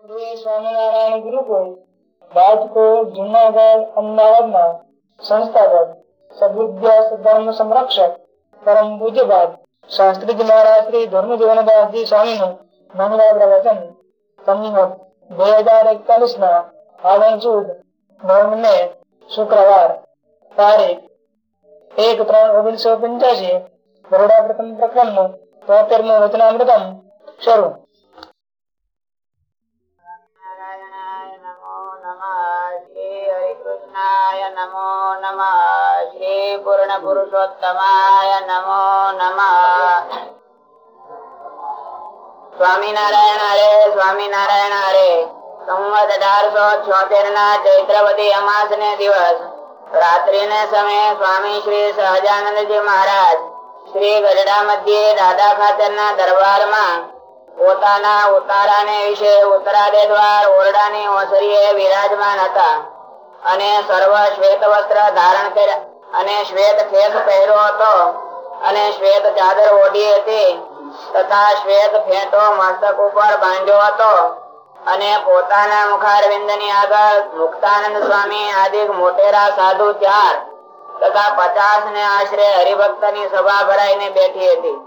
સ્વામિનારાયણ ગુરુકુળ રાજકોટ જુનાગઢ, અમદાવાદના સંસ્થાગત સદવિદ્યા ધર્મ સંરક્ષક પરમ પૂજ્યપાદ શાસ્ત્રીજી મહારાજ શ્રી ધર્મજીવનદાસજી સ્વામીનું મંગળા પ્રવચન સંમત બે હજાર એકતાલીસ ના આગળ સુદ નવમને શુક્રવાર તારીખ એક ત્રણ ઓગણીસો પંચ્યાસી બરોડા પ્રથમ પ્રકરણનું તોતેરમું વચનામૃતમ શરૂ. હરિકૃષ્ણાય નમો નમ. શ્રી પૂર્ણ પુરુષોત્તમાય નમો નમ. સ્વામિનારાયણ હરે સ્વામિનારાયણ હરે સંવત અઢારસો છોતેર ના ચૈત્રવતી અમાસ ને દિવસ. રાત્રિ ને સમયે સ્વામી શ્રી સહજાનંદજી મહારાજ શ્રી ગઢડા મધ્યે દાદા ખાતર ના દરબારમાં પોતાના ઉતારાને વિશે ઉત્તરાદે દ્વાર ઓરડાની ઓસરીએ વિરાજમાન હતા. અને સર્વ શ્વેત વસ્ત્ર ધારણ કર્યા. અને શ્વેત ખેસ પહેર્યો હતો. અને શ્વેત ચાદર ઓઢી હતી. તથા શ્વેત ફેંટો મસ્તક ઉપર બાંધ્યો હતો. અને પોતાના મુખારવિંદની આગળ મુક્તાનંદ સ્વામી આદિ મોટેરા સાધુ ચાર તથા પચાસ ને આશરે હરિભક્તની સભા ભરાઈને બેઠી હતી.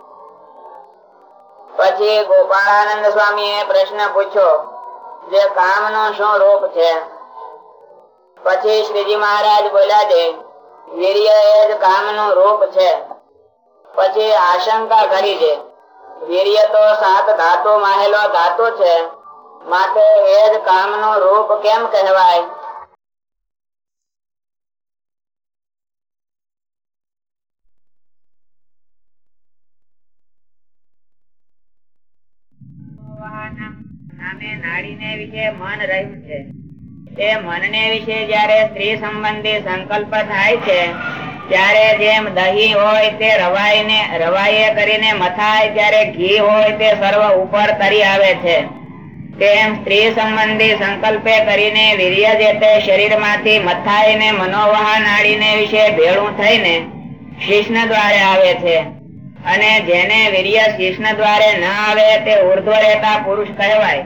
પછી ગોપાળાનંદ સ્વામી એ પ્રશ્ન પૂછ્યો, જે કામ નો શું રૂપ છે? પછી શ્રીજી મહારાજ બોલ્યા છે વીર્ય એ જ કામનું રૂપ છે. પછી આશંકા કરી છે વીર્ય તો સાત ધાતુ માહેલો ધાતુ છે, માટે એ જ કામનું રૂપ કેમ કહેવાય? નામે નાડીને વિશે મન રહ્યું છે. તે મનને વિશે જયારે સ્ત્રી સંબંધી સંકલ્પ થાય છે, ત્યારે જેમ દહી હોય તે રવાઈને રવાઈએ કરીને મથાય ત્યારે ઘી હોય તે સર્વ ઉપર તરી આવે છે. તેમ સ્ત્રી સંબંધી સંકલ્પે કરીને વીર્ય જે તે શરીરમાંથી મથાઈને મનોવહા નાડીને વિશે ભેળું થઈને શિષ્ણ દ્વારે આવે છે. અને જેને વીર્ય શિષ્ણ દ્વારે ના આવે તે ઉર્ધ્વ રહેતા પુરુષ કહેવાય.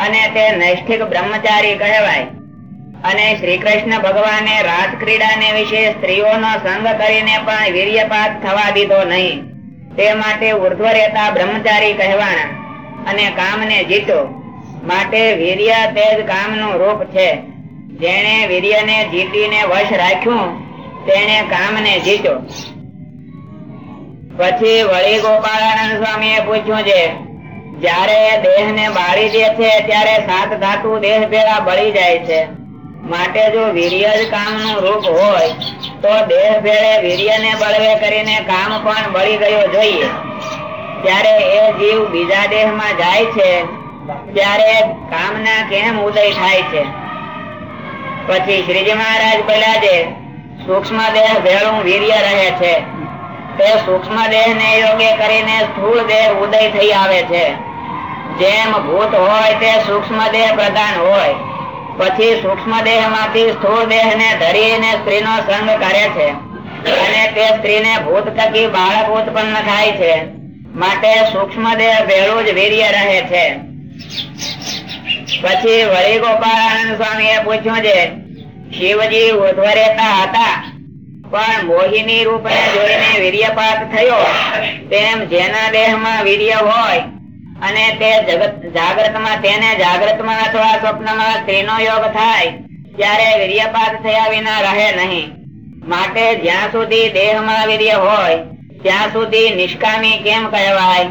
અને તે નૈષ્ઠિક બ્રહ્મચારી કહેવાય. અને શ્રી કૃષ્ણ ભગવાને રાસ ક્રીડાને વિશે સ્ત્રીઓનો સંગ કરીને પણ વીર્યપાત થવા દીધો નહીં. તે માટે ઉર્ધ્વ રહેતા બ્રહ્મચારી કહેવાના અને કામને જીતો. માટે વીર્ય તે જ કામનું રૂપ છે. જેણે વીર્યને જીતીને વશ રાખ્યું, તેણે કામને જીતો. પછી વળી ગોપાળાનંદ સ્વામી પૂછ્યું છે જ્યારે દેહ ને બાળી દે છે, ત્યારે સાત ધાતુ દેહ ભેળા બળી જાય છે. માટે જો વીર્ય જ કામનું રૂપ હોય, તો દેહ ભેળે વીર્ય ને બળવે કરીને કામ પણ બળી ગયો જોઈએ. ત્યારે એ જીવ બીજા દેહમાં જાય છે, ત્યારે કામના કેમ ઉદય થાય છે? પછી શ્રીજી મહારાજ પેલા જે સૂક્ષ્મ દેહ ભેળું વીર્ય રહે છે. તે સૂક્ષ્મ દેહ ને યોગ્ય કરીને સ્થૂળ દેહ ઉદય થઈ આવે છે. જેમ ભૂત હોય તે સૂક્ષ્મ દેહ પ્રધાન હોય. પછી સૂક્ષ્મ દેહમાંથી સ્થૂળ દેહ ને ધરીને સ્ત્રી નો સંગ કરે છે. અને તે સ્ત્રી ને ભૂત થકી બાળક ઉત્પન્ન થાય છે. માટે સૂક્ષ્મ દેહ ભેળું જ વીર્ય રહે છે. પછી વળી ગોપાળાનંદ સ્વામી એ પૂછ્યું છે, શિવજી ઉધ્વરેતા હતા, પણ મોહિની રૂપ ને જોઈને વીર્યપાત થયો. તેમ જેના દેહમાં વીર્ય હોય અને તે જગત જાગ્રતમાં તેને જાગ્રતમાં અથવા સ્વપ્નમાં સ્ત્રીનો યોગ થાય, ત્યારે વીર્યપાત થયા વિના રહે નહીં. માટે જ્યાં સુધી દેહમાં વીર્ય હોય, ત્યાં સુધી નિષ્કામી કેમ કહેવાય?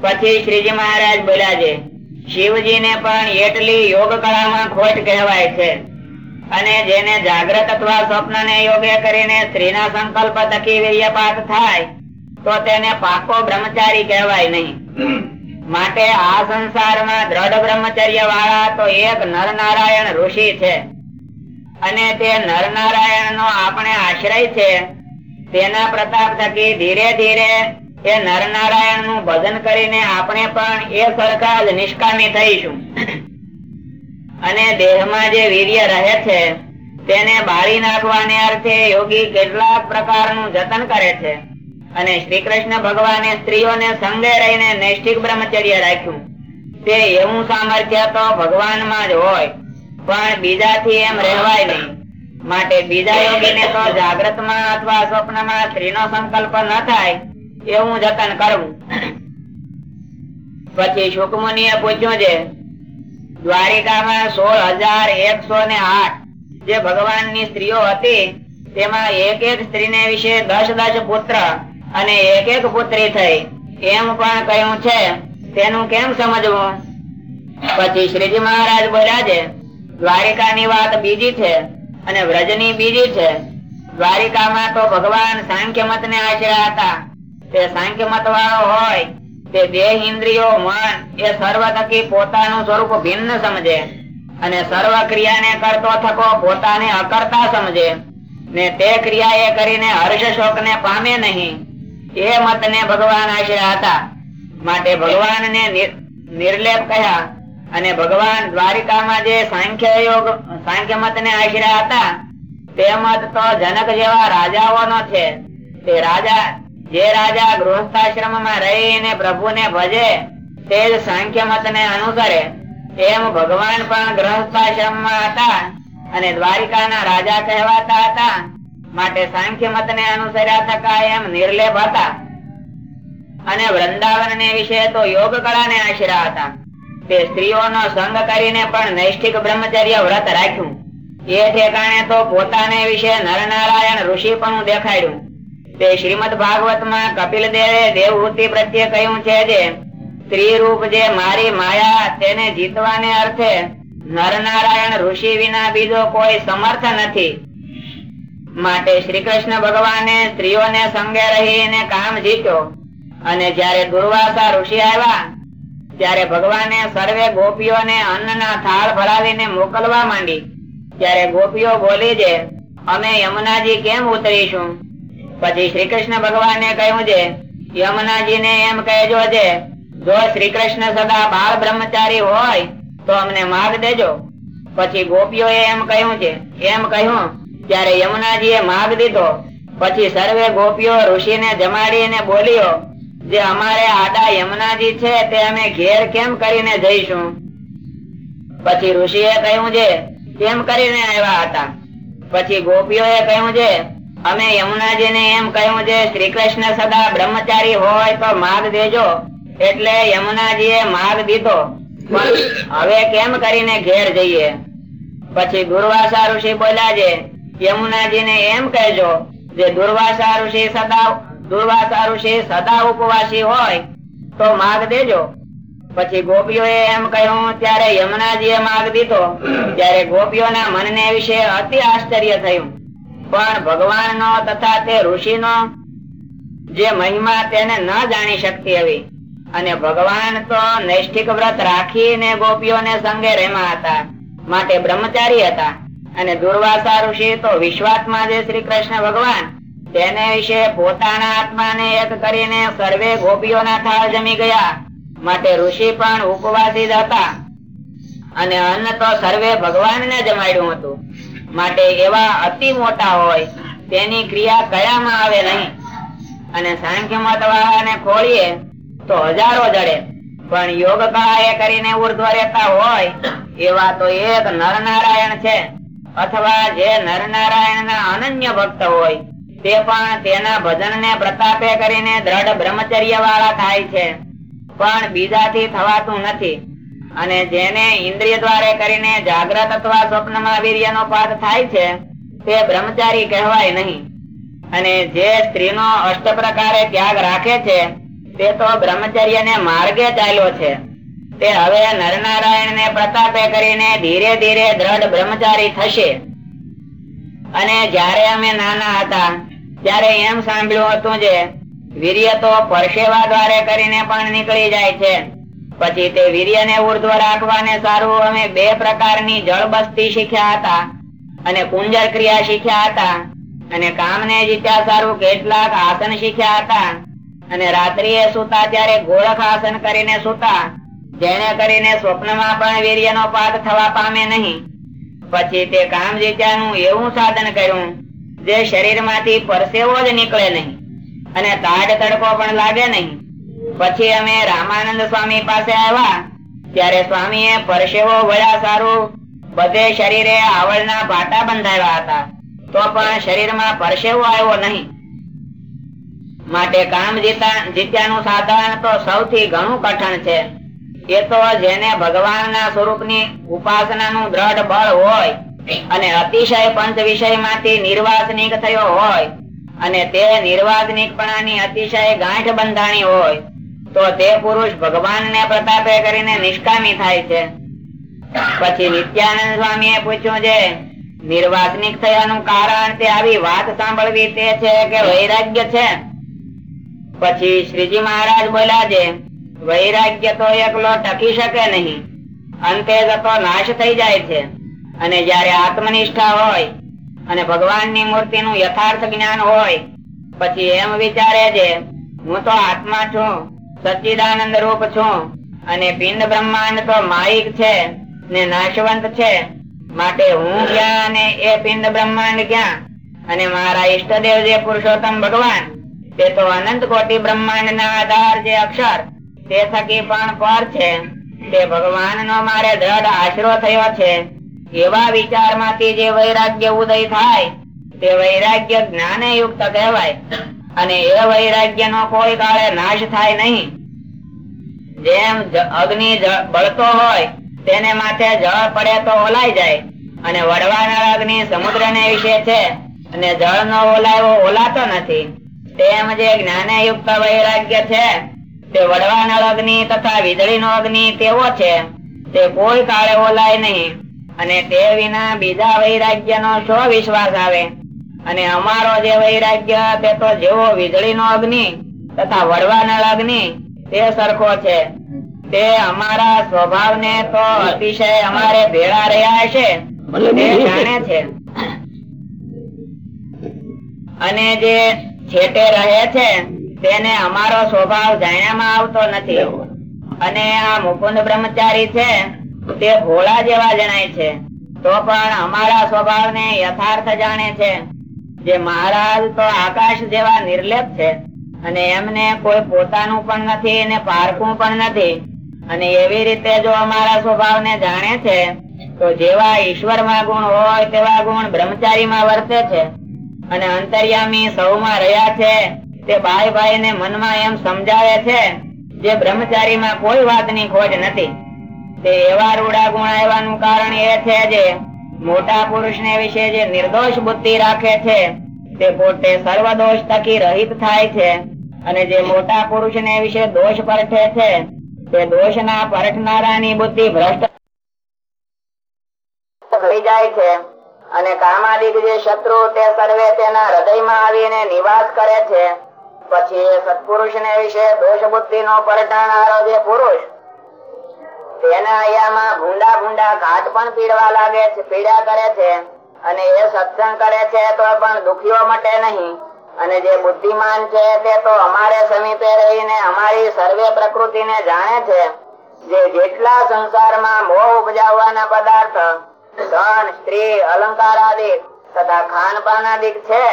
પછી શ્રીજી મહારાજ બોલ્યા છે શિવજી ને પણ એટલી યોગ કળામાં ખોટ કહેવાય છે. અને જેને જાગ્રત અથવા સ્વપ્ન ને યોગ્ય કરીને સ્ત્રીના સંકલ્પ થકી વીર્યપાત થાય, તો તેને પાકો બ્રહ્મચારી કહેવાય નહીં. માટે આ સંસારમાં દ્રઢ બ્રહ્મચર્ય વાળા તો એક નરનારાયણ ઋષિ છે. અને તે નરનારાયણ નો આપણે આશ્રય છે. તેના પ્રતાપ થકી ધીરે ધીરે એ નરનારાયણનું ભજન કરીને આપણે પણ એ સરખા જ નિષ્કામી થઈશું. અને દેહમાં જે વીર્ય રહે છે, તેને બાળી નાખવાને અર્થે યોગી કેટલાક પ્રકારનું જતન કરે છે. અને શ્રી કૃષ્ણ ભગવાને સ્ત્રીઓને સંગે રહીને નૈષ્ઠિક બ્રહ્મચર્ય રાખ્યું. તે એવું સામર્થ્ય તો ભગવાનમાં જ હોય, પણ બીજાથી એમ રહેવાય નહીં. માટે બીજા યોગીને તો જાગ્રતમાં અથવા સ્વપ્નમાં સ્ત્રીનો સંકલ્પ ન થાય, એવું જતન કરવું. પછી શુકમુનિએ પૂછ્યું છે, દ્વારિકામાં સોળ હજાર એકસો ને આઠ જે ભગવાનની સ્ત્રીઓ હતી, તેમાં એક એક સ્ત્રીને વિશે દસ દસ પુત્ર અને એક એક પુત્રી થઈ. એમ પણ કહ્યું છે, તેનું કેમ સમજવું? પછી શ્રીજી મહારાજ બોલ્યા છે, દ્વારિકાની વાત બીજી છે અને વ્રજની બીજી છે. દ્વારિકામાં તો ભગવાન સાંખ્ય મત ને આશરા હતા. તે સાંખ્ય મત વાળો હોય, તે દેહ ઇન્દ્રિયો, મન, એ સર્વ થકી પોતાનું સ્વરૂપ ભિન્ન સમજે અને સર્વ ક્રિયાને કરતો થકો પોતાને અકર્તા સમજે. ને તે ક્રિયા એ કરીને હર્ષ શોક ને પામે નહીં. એ મત ને ભગવાન આશરા હતા માટે ભગવાન ને નિર્લેપ કહ્યા અને ભગવાન દ્વારિકામાં જે સાંખ્ય યોગ સાંખ્ય મત ને આશરા હતા તે મત તો જનક જેવા રાજાઓનો છે. તે રાજા, જે રાજા ગૃહસ્થાશ્રમમાં રહીને પ્રભુને ભજે, તે જ સાંખ્ય મત ને અનુસરે. એમ ભગવાન પણ ગૃહસ્થાશ્રમમાં હતા અને દ્વારિકાના રાજા કહેવાતા હતા. માટે સાંખ્ય મત ને અનુસર્યા થકા એમ નિર્લેપ હતા. અને વૃંદાવન ને વિશે તો યોગ કળા ને આશરા હતા. તે સ્ત્રીઓનો સંગ કરીને પણ નૈષ્ઠિક બ્રહ્મચર્ય વ્રત રાખ્યું. એ ઠેકાણે તો પોતાને વિશે નરનારાયણ ઋષિ પણ દેખાડ્યું. તે શ્રીમદ ભાગવતમાં કપિલ દેવે દેવવૃત્તિ પ્રત્યે કહ્યું છે જે સ્ત્રી રૂપ જે મારી માયા તેને જીતવાને અર્થે નરનારાયણ ઋષિ વિના બીજો કોઈ સમર્થ નથી. માટે શ્રી કૃષ્ણ ભગવાને સ્ત્રીઓને સંગે રહીને કામ જીત્યો. અને જયારે દુર્વાસા ઋષિ આવ્યા, ત્યારે ભગવાને સર્વે ગોપીઓને અન્નના થાળ ભરાવીને મોકલવા માંડી. ત્યારે ગોપીઓ બોલી છે અમે યમુનાજી કેમ ઉતરીશું? પછી શ્રી કૃષ્ણ ભગવાને કહ્યું છે યમુનાજી ને એમ કહેજો છે જો શ્રી કૃષ્ણ સદા બાળ બ્રહ્મચારી હોય, તો અમને માર્ગ દેજો. પછી ગોપીઓ એમ કહ્યું છે એમ કહ્યું ત્યારે યમુનાજી એ માગ દીધો પછી સર્વે ગોપીઓ ઋષિને જમાડીને બોલ્યો, જે અમારે આડા યમુનાજી છે તે અમે ઘેર કેમ કરીને જઈશું? પછી ઋષિએ કહ્યું છે કેમ કરીને આવ્યા હતા? પછી ગોપીઓએ કહ્યું છે અમે યમુનાજીને એમ કહ્યું છે શ્રી કૃષ્ણ સદા બ્રહ્મચારી હોય તો માર્ગ દેજો, એટલે યમુનાજીએ માર્ગ દીધો. પણ હવે કેમ કરીને ઘેર જઈએ? પછી દુર્વાસા ઋષિ બોલ્યા છે યમુનાજીને એમ કહેજો જે દુર્વાસા ઋષિ સદા દુર્વાસા ઋષિ સદા ઉપવાસી હોય તો માગ દેજો પછી ગોપીઓ એમ કહ્યું, ત્યારે યમુનાજીએ માગ દીધો. ત્યારે ગોપીઓના મનને વિશે અતિ આશ્ચર્ય થયું. પણ ભગવાનનો તથા તે ઋષિનો જે મહિમા તેને ન જાણી શકતી હતી અને ભગવાન તો નૈષ્ઠિક વ્રત રાખીને ગોપીઓને સંગે રહેમાં હતા, માટે બ્રહ્મચારી હતા. અને દુર્વાસા ઋષિ તો વિશ્વાત્મા જે શ્રી કૃષ્ણ ભગવાન, તેને વિશે પોતાના આત્માને એક કરીને સર્વે ગોપીઓના થાળ જમી ગયા. માટે ઋષિ પણ ઉપવાસી હતા. અને અન્ન તો સર્વે ભગવાનને જમાડ્યું હતું. માટે એવા અતિ મોટા હોય, તેની ક્રિયા કયામાં આવે નહીં. અને સાંખ્ય મત ખોલીએ તો હજારો જડે. પણ યોગ કળા કરીને ઉર્ધ્વ રહેતા હોય, એવા તો એક નરનારાયણ છે. અથવા જે નરનારાયણ ના અનન્ય ભક્ત હોય, તે પણ તેના ભજન ને પ્રતાપે કરીને દ્રઢ બ્રહ્મચર્ય વાળા થાય છે. પણ બીજાથી થવાતું નથી. અને જેને ઇન્દ્રિય દ્વારે કરીને જાગ્રત અથવા સ્વપ્નમાં વીર્ય નો પાઠ થાય છે, તે બ્રહ્મચારી કહેવાય નહીં. અને જે સ્ત્રીનો અષ્ટ પ્રકારે ત્યાગ રાખે છે, તે તો બ્રહ્મચર્ય ને માર્ગે ચાલ્યો છે. તે હવે નરનારાયણ ને પ્રતાપે કરીને ધીરે ધીરે દ્રઢ બ્રહ્મચારી થશે. અને જયારે અમે નાના હતા, ત્યારે એમ સાંભળ્યું હતું જે, વીર્ય તો પરસેવા દ્વારે કરીને પણ નીકળી જાય છે. પછી તે વીર્ય ને ઉર્ધ્વ રાખવાને સારું અમે બે પ્રકારની જળ બસ્તી શીખ્યા હતા. અને કુંજર ક્રિયા શીખ્યા હતા. અને કામ ને જીત્યા સારું કેટલાક આસન શીખ્યા હતા. અને રાત્રિએ સુતા ત્યારે ગોળખ આસન કરીને સુતા. જેને કરીને સ્વપ્નમાં પણ વીર્ય નો પાઠ થવા પામે નહીં. પછી તે કામ જીત્યાનું એવું સાધન કર્યું, જે શરીરમાંથી પરસેવો જ નીકળે નહીં અને તાડ તડકો પણ લાગે નહીં. પછી અમે રામાનંદ સ્વામી પાસે આવ્યા, ત્યારે સ્વામીએ પરસેવો વળ્યા સારું, બધે શરીરે આવળના પાટા બંધાવ્યા હતા, તો પણ શરીરમાં પરસેવો આવ્યો નહીં. માટે કામ જીતા જીત્યાનું સાધન તો સૌથી ઘણું કઠણ છે. એ તો જેને ભગવાનના સ્વરૂપની ઉપાસનાનું દ્રઢ બળ હોય અને અતિશય પંચ વિષયમાંથી નિર્વાસનિક થયો હોય અને તે નિર્વાસનિકપણાની અતિશય ગાંઠ બંધાણી હોય, તો તે પુરુષ ભગવાનને પ્રતાપે કરીને નિષ્કામી થાય છે. પછી નિત્યાનંદ સ્વામીએ પૂછ્યું છે નિર્વાસનિક થયાનું કારણ તે આવી વાત સાંભળવી તે છે કે વૈરાગ્ય છે? પછી શ્રીજી મહારાજ બોલ્યા છે વૈરાગ્ય તો એકલો ટકી શકે નહીં. અંતે જતો નાશ થઈ જાય છે. અને જયારે આત્મનિષ્ઠા હોય અને ભગવાનની મૂર્તિનું યથાર્થ જ્ઞાન હોય, પછી એમ વિચારે છે, હું તો આત્મા છું, સચ્ચિદાનંદ રૂપ છું, અને પિંડ બ્રહ્માંડ તો માયિક છે, ને નાશવંત છે. માટે હું ક્યાં અને એ પિંડ બ્રહ્માંડ ક્યાં? અને મારા ઈષ્ટદેવ જે પુરુષોત્તમ ભગવાન, તે તો અનંત કોટી બ્રહ્માંડ ના આધાર જે અક્ષર તે થકી પણ પર છે. તે ભગવાન નો મારે દ્રઢ આશરો થયો છે. એવા વિચારમાંથી જે વૈરાગ્ય ઉદય થાય, તે વૈરાગ્ય જ્ઞાને યુક્ત કહેવાય. અને એ વૈરાગ્ય નો કોઈ કાળે નાશ થાય નહીં. જેમ અગ્નિ બળતો હોય, તેને માથે જળ પડે તો ઓલાઈ જાય. અને વડવાના અગ્નિ સમુદ્ર ને વિશે છે, અને જળ નો ઓલાયો ઓલાતો નથી. તેમ જે જ્ઞાને યુક્ત વૈરાગ્ય છે તે વડવાનળ અગ્નિ તથા વીજળી નો અગ્નિ તેવો છે. તે કોઈ કાળે ઓલાય નહીં. અને તે વિના બીજા વૈરાગ્ય નો શો વિશ્વાસ આવે? અને અમારો જે વૈરાગ્ય તે તો જેવો વીજળી નો અગ્નિ તથા વડવાનળ અગ્નિ તે સરખો છે. તે અમારા સ્વભાવ ને તો અતિશય અમારે ભેળા રહ્યા છે. તે જાણે છે. અને જે છેટે રહે છે તેને અમારો સ્વભાવ જાણ્યામાં આવતો નથી. અને આ મુકુંદ બ્રહ્મચારી છે તે ભોળા જેવા જણાય છે. તો પણ અમારા સ્વભાવ ને યથાર્થ જાણે છે જે મહારાજ તો આકાશ જેવા નિર્લેપ છે અને એમને કોઈ પોતાનું પણ નથી અને પારખું પણ નથી. અને એવી રીતે જો અમારા સ્વભાવ ને જાણે છે તો જેવા ઈશ્વરમાં ગુણ હોય તેવા ગુણ બ્રહ્મચારી માં વર્તે છે. અને અંતર્યામી સૌમાં રહ્યા છે. તે ભાઈ ભાઈ ને મનમાં એમ સમજાવે છે જે બ્રહ્મચારી માં કોઈ વાતની ખોજ નથી. તે એવા રૂડા ગુણ કારણ એ છે જે મોટા પુરુષ ને વિશે જે નિર્દોષ બુદ્ધિ રાખે છે, તે પોતે સર્વ દોષ થકી રહિત થાય છે. અને જે મોટા પુરુષ ને વિશે દોષ પરઠે છે, તે દોષ ના પરખનારાની બુદ્ધિ ભ્રષ્ટ થઈ જાય છે. અને કામાદિક જે શત્રુ તે સર્વે તેના હૃદયમાં આવીને નિવાસ કરે છે. પછી સત્પુરુષ ને વિશે દોષ બુદ્ધિ નો પરટાનારો જે પુરુષ. તેના અહીંયામાં ભૂંડા ભૂંડા ઘાટ પણ પીડવા લાગે છે, પીડા કરે છે અને એ સત્સંગ કરે છે તો પણ દુખીઓ મટે નહીં. અને જે બુદ્ધિમાન છે તે તો અમારે સમીપે રહીને અમારી સર્વે પ્રકૃતિને જાણે છે જે જેટલા સંસારમાં મોહ ઉપજાવવાના પદાર્થ, ધન, સ્ત્રી, અલંકાર આદિ તથા ખાનપાન આદિ છે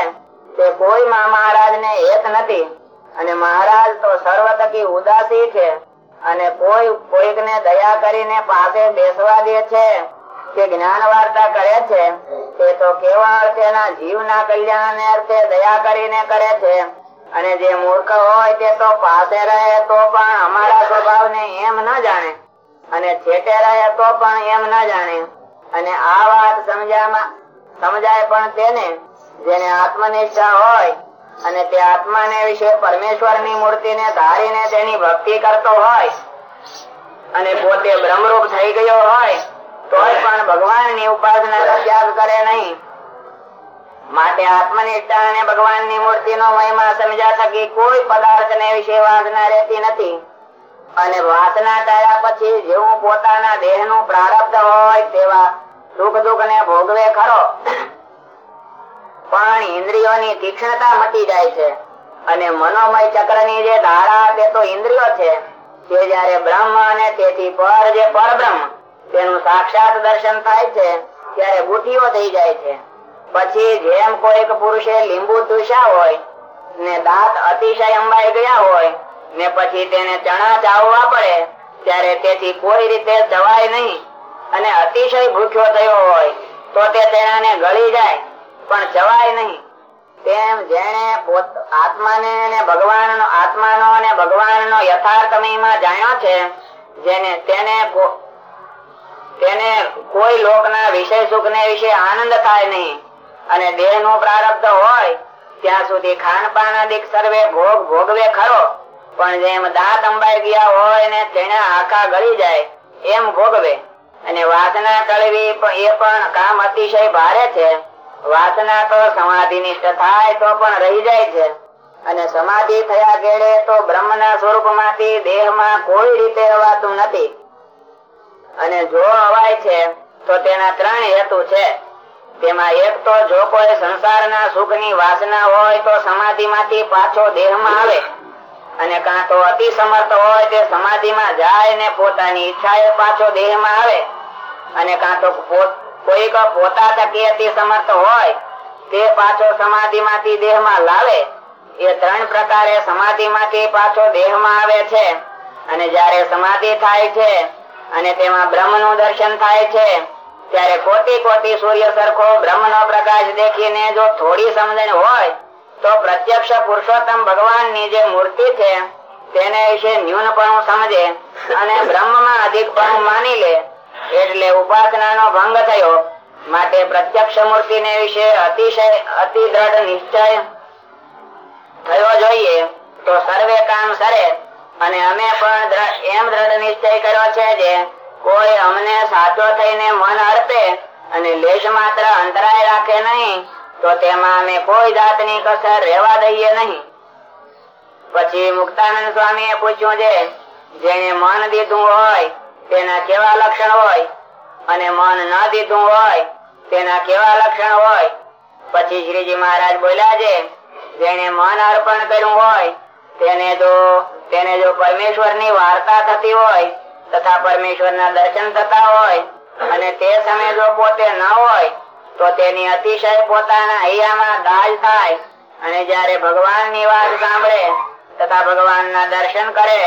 તે કોઈમાં મહારાજ ને એક નથી. અને મહારાજ તો સર્વ થકી ઉદાસી છે. અને કોઈ કોઈક ને દયા કરીને પાસે બેસવા દે છે કે જ્ઞાન વાર્તા કરે છે, તે તો કેવળ જીવ ના કલ્યાણ અર્થે દયા કરીને કરે છે. અને જે મૂર્ખ હોય તે તો પાસે રહે તો પણ અમારા સ્વભાવને એમ ન જાણે. અને છેટે રહે તો પણ એમ ન જાણે. અને આ વાત સમજાય પણ તેને જેને આત્મનિષ્ઠા હોય અને તે આત્માને વિશે પરમેશ્વરની મૂર્તિને ધારીને તેની ભક્તિ કરતો હોય અને પોતે બ્રહ્મરૂપ થઈ ગયો હોય, તોય પણ ભગવાનની ઉપાસના ત્યાગ કરે નહીં. માટે આત્મનિષ્ઠા અને ભગવાનની મૂર્તિનો મહિમા સમજા થકી કોઈ પદાર્થને વિશે વાસના રહેતી નથી. અને વાસના ટાળ્યા પછી જેવું પોતાના દેહનું પ્રારબ્ધ હોય તેવા સુખ દુઃખ ને ભોગવે ખરો. પણ ઇન્દ્રિયોની તીક્ષ્ણતા મટી જાય છે. અને મનોમય ચક્રની જે ધારા તે તો ઇન્દ્રિયો છે. તે જયારે બ્રહ્મ અને તેથી પર જે પરબ્રહ્મ, તેનું સાક્ષાત દર્શન થાય છે, ત્યારે ગુઠીઓ થઈ જાય છે. પછી જેમ કોઈક પુરુષે લીંબુ ચૂસ્યા હોય, ને દાંત અતિશય અંબાઈ ગયા હોય, ને પછી તેને ચણા ચાવવા પડે, ત્યારે તેથી કોઈ રીતે જવાય નહીં. અને અતિશય ભૂખ્યો થયો હોય, તો તે તેનાને ગળી જાય. પણ જવાય નહીં. તેમ જેને આત્માને અને ભગવાન આત્માનો અને ભગવાનનો યથાર્થ મહિમા જાણ્યો છે, જેને તેને તેને કોઈ લોકના વિષય સુખ ને વિશે આનંદ થાય નહીં. અને દેહનું પ્રારબ્ધ હોય, ત્યાં સુધી ખાનપાન અધિક સર્વે ભોગ ભોગવે ખરો. પણ જેમ દાંત અંબાઈ ગયા હોય ને તેને આખા ગળી જાય, એમ ભોગવે. અને વાસના ટળવી એ પણ કામ અતિશય ભારે છે. વાસના તો સમાધિ નિષ્ઠ થાય તો પણ રહી જાય છે. અને સમાધિ થયા ગેડે તો બ્રહ્મ ના સ્વરૂપમાંથી દેહમાં કોઈ રીતે અવાતું નથી. અને જો અવાય છે, તો તેના ત્રણ હેતુ છે. તેમાં એક તો જો કોઈ સંસારના સુખની વાસના હોય તો સમાધિ માંથી પાછો દેહમાં આવે. અને કાં તો અતિ સમર્થ હોય તે સમાધિ માં જાય ને પોતાની ઈચ્છા એ પાછો દેહમાં આવે. અને કાં તો કોઈક પોતા થકી અતિ સમર્થ હોય, તે પાછો સમાધિ માંથી દેહ લાવે. એ ત્રણ પ્રકારે સમાધિ માંથી પાછો દેહ આવે છે. અને જયારે સમાધિ થાય છે અને તેમાં બ્રહ્મ દર્શન થાય છે, ત્યારે કોટી કોટી સૂર્ય સરખો બ્રહ્મ નો પ્રકાશ દેખીને જો થોડી સમજણ હોય, તો પ્રત્યક્ષ પુરુષોત્તમ ભગવાનની જે મૂર્તિ છે, તેને વિશે ન્યૂનપણું સમજે અને બ્રહ્મમાં અધિકપણું માની લે. એટલે ઉપાસના નો ભંગ થયો. માટે પ્રત્યક્ષ મૂર્તિ ને વિશે અતિશય અતિ દ્રઢ નિશ્ચય થયો જોઈએ તો સર્વે કામ સરે. અને અમે પણ એમ દ્રઢ નિશ્ચય કર્યો છે જે કોઈ અમને સાચો થઈને મન અર્પે અને લેશ માત્ર અંતરાય રાખે નહીં, તો તેમાં અમે કોઈ જાતની કસર રહેવા દઈએ નહીં. પછી મુક્તાનંદ સ્વામી પૂછ્યું છે જેને મન દીધું હોય તેના કેવા લક્ષણ હોય અને મન ના દીધું હોય તેના કેવા લક્ષણ હોય. પછી શ્રીજી મહારાજ બોલ્યા છે જેને મન અર્પણ કર્યું હોય, તેને જો તેને જો પરમેશ્વર વાર્તા થતી હોય તથા પરમેશ્વર ના દર્શન થતા હોય અને તે સમય જો પોતે ન હોય, તો તેની અતિશય પોતાના હૈયામાં દાજ થાય અને જયારે ભગવાનની વાત સાંભળે તથા ભગવાન ના દર્શન કરે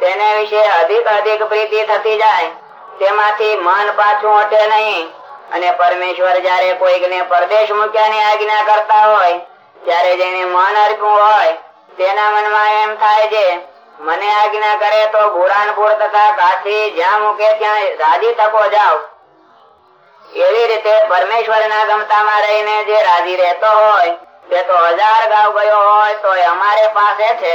તેને વિશે અધિક અધિક પ્રીતિ થતી જાય, તેમાંથી મન પાછું હટે નહીં. અને પરમેશ્વર જયારે કોઈક ને પરદેશ મૂક્યાની આજ્ઞા કરતા હોય, ત્યારે જેને મન અર્પ્યું હોય, તેના મનમાં એમ થાય છે, મને આજ્ઞા કરે તો બુરાનપુર તથા કાશી જ્યાં મૂકે ત્યાં રાજી થકો જાઓ. એવી રીતે પરમેશ્વર ના ગમતામાં રહીને જે રાજી રહેતો હોય, તે તો હજાર ગાવ ગયો હોય તો અમારે પાસે છે.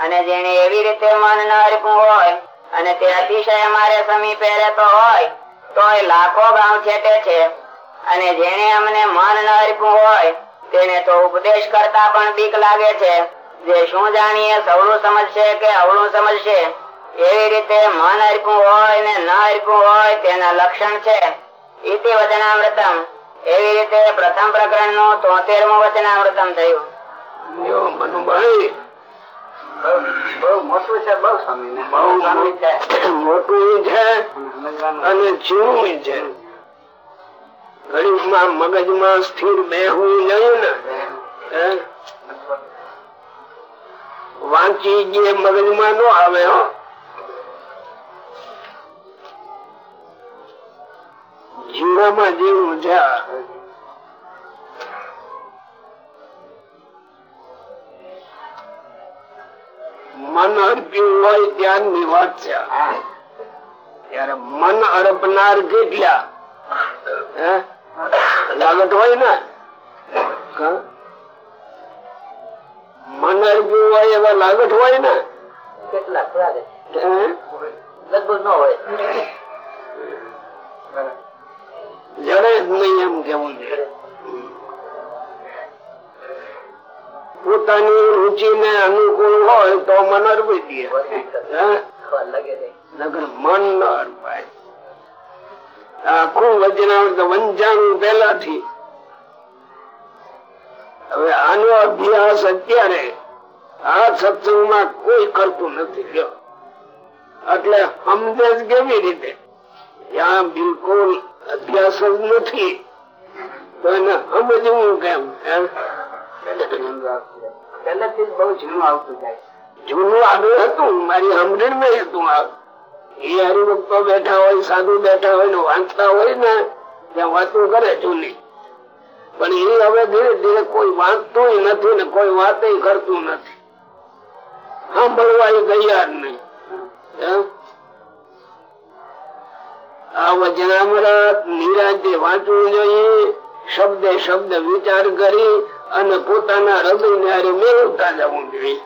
અને જેને એવી રીતે મન ન અર્પ્યું હોય, અને તે અતિશય અમારે સમીપે રહેતો હોય તો એ લાખો ગામ છેટે છે. અને જેને અમને મન ન અર્પ્યું હોય, તેને તો ઉપદેશ કરતા પણ બીક લાગે છે. જે શું જાણીએ, સવળું સમજશે કે અવળું સમજશે? એવી રીતે મન અર્પ્યું હોય ને ન અર્પ્યું હોય, તેના લક્ષણ છે. ઇતિ વચનામૃતમ. એવી રીતે પ્રથમ પ્રકરણનું તોતેરમું વચનામૃતમ થયું. મનુભાઈ. મોટું છે અને ઝીણું છે. મગજમાં સ્થિર બેહવું જોઈએ ને. વાંચી જે મગજમાં નો આવે હો. જીવડામાં જેવું છે. મન અર્પ્યું હોય ત્યારની વાત છે. ત્યારે મન અર્પનાર કેટલા? લાગત હોય ને? મન અર્પ્યું હોય એવા લાગત હોય ને? કેટલા? થોડા છે હે? લગભગ ન હોય. જડે જ નહીં એમ કેવું છે. પોતાની રુચિ ને અનુકૂળ હોય તો મન અર્પી દે. મન ન આખું વચનાવર્ત વંચાણું પેલાથી હવે આનો અભ્યાસ અત્યારે આ સત્સંગમાં કોઈ કરતું નથી ગયો. એટલે સમજે કેવી રીતે? ત્યાં બિલકુલ અભ્યાસ જ નથી. તો એને સમજવું કેમ? હરિભક્તો બેઠા હોય, સાધુ બેઠા હોય ને વાંચતા હોય ને ત્યાં વાતો કરે જૂની. પણ એ હવે ધીરે ધીરે કોઈ વાંચતું નથી ને કોઈ વાત કરતું નથી. સાંભળવા એ તૈયાર નહીં. આ વચનામૃત નિરાજે વાંચવું જોઈએ, શબ્દે શબ્દ વિચાર કરી અને પોતાના હૃદય ને હારે મેળવતા જવું જોઈએ.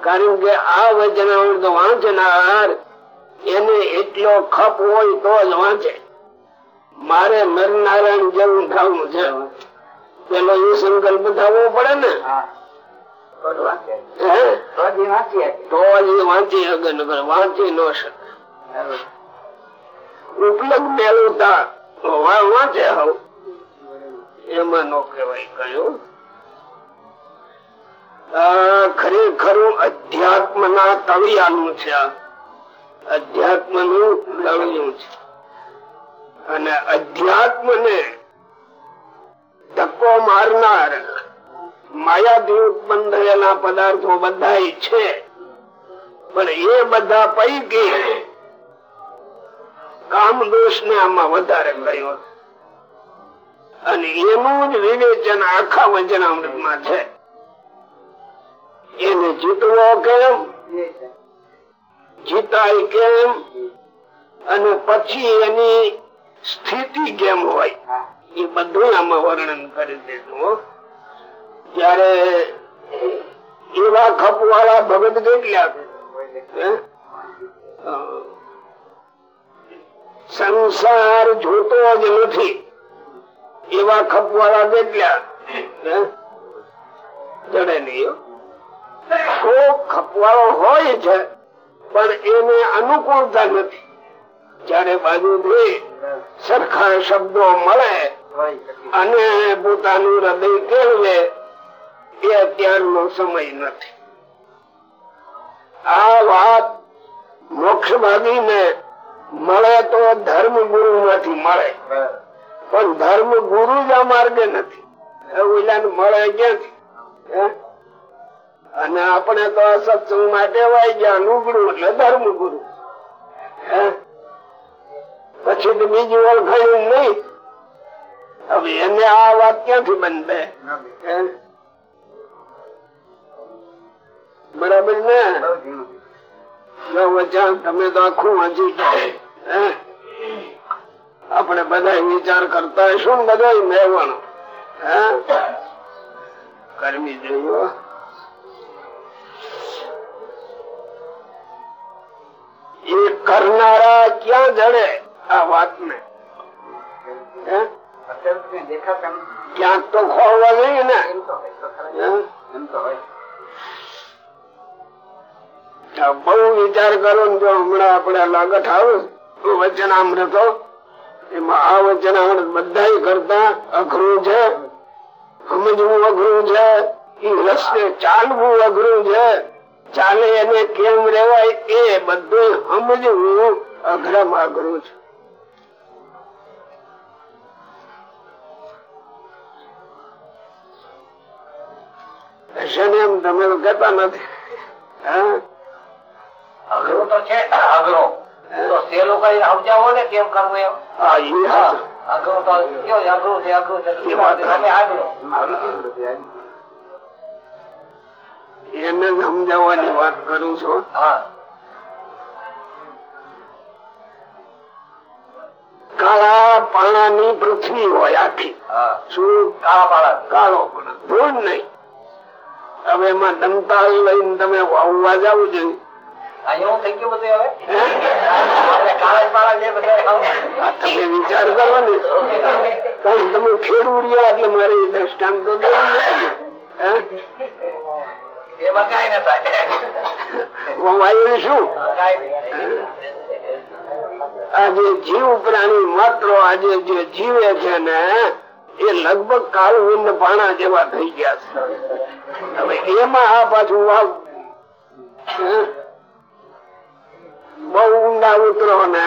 કારણ કે આ વચનામૃત વાંચનાર એને એટલો ખપ હોય તો જ વાંચે. મારે નરનારાયણ જેવું થવું છે. પેલો એ સંકલ્પ થવો પડે ને. હે? તો એ વાંચી. શકે નગર વાંચી ન શકે. ઉપલબ્ધ મેળવતા વાંચે હવ. એમાં નો કહેવાય કયું ખરેખરું અધ્યાત્મ ના તળિયાનું છે અધ્યાત્મનું તળિયું છે. અને અધ્યાત્મ ને ધક્કો મારનાર માયાથી ઉત્પન્ન થયેલા પદાર્થો બધા છે. પણ એ બધા પૈકી કામ દોષ ને આમાં વધારે ગયો અને એનું જ વિવેચન આખા વચનામૃતમાં છે. એને જીતવો કેમ? જીતાય કેમ? અને પછી એની સ્થિતિ કેમ હોય? એ બધું આમાં વર્ણન કરી દીધું. ત્યારે એવા ખપવાળા ભગત કેટલા? સંસાર જોતો જ નથી. એવા ખપવાળા કેટલા જડે નહીં ખપવાળો હોય છે, પણ એને અનુકૂળતા નથી. જયારે બાજુથી સરખા શબ્દો મળે અને પોતાનું હૃદય કેળવે, એ અત્યારનો સમય નથી. આ વાત મોક્ષ ભાગીને મળે તો ધર્મ ગુરુ માંથી મળે. પણ ધર્મ ગુરુ જ આ માર્ગે નથી. ઓલા મળે ક્યાંથી? અને આપણે તો આ સત્સંગ માટે વાય ગયા લુગડું એટલે ધર્મ ગુરુ? પછી તો બીજું ઓળખાયું નહીં. હવે એને આ વાત ક્યાંથી બનશે? બરાબર ને? તમે તો આખું વાંચી ગયા. આપણે બધા વિચાર કરતા શું બધા મેળવાનો કરવી જોઈએ એ કરનારા ક્યાં જડે? આ વાત ને ક્યાંક તો ખોવા જોઈએ ને? બહુ વિચાર કરો ને જો હમણાં આપડે લાગત આવું, તો આમ અમૃતો એમાં આ વચ્ચે બધા કરતા અઘરું છે. સમજવું અઘરું છે. એ રસ્તે ચાલવું અઘરું છે. ચાલે એને કેમ રેવાય એ બધું સમજવું અઘરામાં અઘરું છે. એમ તમે તો કહેતા નથી. અઘરું તો છે, અઘરો. તો કઈ સમજાવો ને કેમ કરવું એમ? એને સમજાવવાની વાત કરું છું. કાળા કાળા પાણાની પૃથ્વી હોય આખી. શું? કાળા પણ. ધૂળ નહીં. હવે એમાં દંતાલ લઈને તમે વાવવા જાવ જોઈએ એવું થઈ ગયું બધું હવે? કાળા પાળા જે બધા તમે વિચાર કરો ને. કારણ તમે ખેડૂત રહ્યા એટલે મારે દ્રષ્ટાંત તો દેવું એમાં કઈ ના થાય. વવાયું શું કાંઈ આજે જીવ પ્રાણી માત્ર આજે જે જીવે છે ને એ લગભગ કાળવિંદ પાણા જેવા થઈ ગયા છે. હવે એમાં આ પાછું વાવ? બહુ ઊંડા ઉતરો ને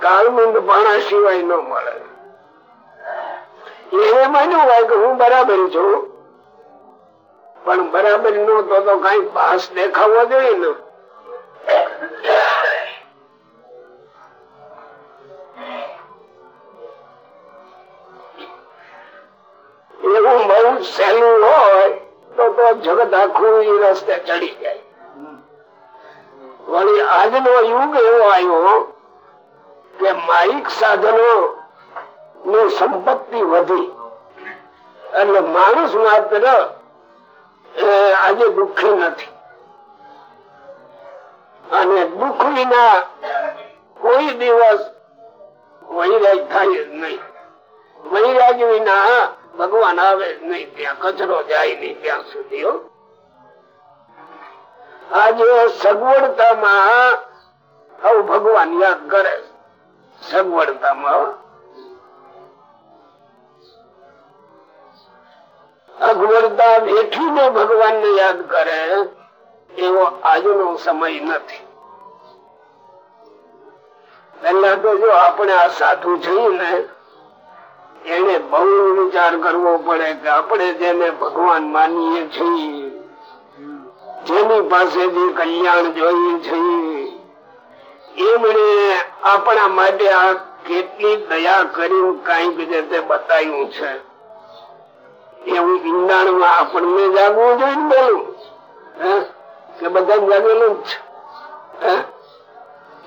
કાળમુંડ પાણા સિવાય ન મળે. એને માન્યું હોય કે હું બરાબર છું. પણ બરાબર નો તો કઈ ભાસ દેખાવો જોઈએ ને. એવું બહુ સહેલું હોય તો તો જગત આખું એ રસ્તે ચડી જાય. વળી આજનો યુગ એવો આવ્યો કે માહિક સાધનો ની સંપત્તિ વધી. એટલે માણસ માત્ર આજે દુઃખી નથી. અને દુઃખ વિના કોઈ દિવસ વૈરાગ થાય જ નહીં. વૈરાગ વિના ભગવાન આવે નહીં. ત્યાં કચરો જાય નહીં, ત્યાં સુધી. આજે સગવડતામાં આવું ભગવાન યાદ કરે સગવડતામાં. અગવડતા બેઠીને ભગવાન ને યાદ કરે એવો આજનો સમય નથી પેલા તો જો આપણે આ સાધુ છીએ ને, એને બહુ વિચાર કરવો પડે કે આપણે જેને ભગવાન માનીએ છીએ જેની પાસેથી કલ્યાણ જોયું છે. એમણે આપણા માટે આ કેટલી દયા કરી કંઈક રીતે બતાવ્યું છે. એવું ઈંડાણમાં આપણને જાગવું જોઈએ બોલું કે બધા જાગેલું જ છે?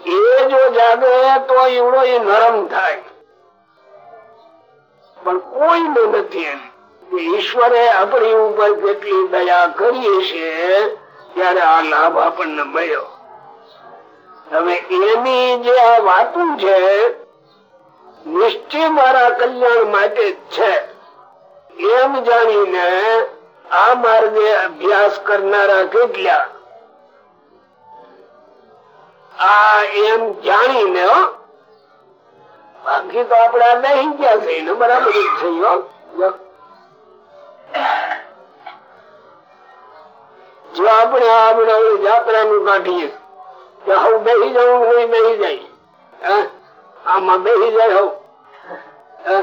એ જો જાગે તો એવડો એ નરમ થાય. પણ કોઈને નથી એમ. ઈશ્વરે આપણી ઉપર કેટલી દયા કરી છે ત્યારે આ લાભ આપણને મળ્યો. હવે એની જે આ વાતું છે, નિશ્ચય મારા કલ્યાણ માટે જ છે. એમ જાણીને આ માર્ગે અભ્યાસ કરનારા કેટલા? આ એમ જાણીને બાકી તો આપડે બેસી ગયા છે બરાબર જ છે જો. આપણે આપણે ઓલી યાત્રા નું કાઢીએ કે હવે બેસી જવું નહીં બેસી જાય હે? આમાં બેસી જાય હું હે?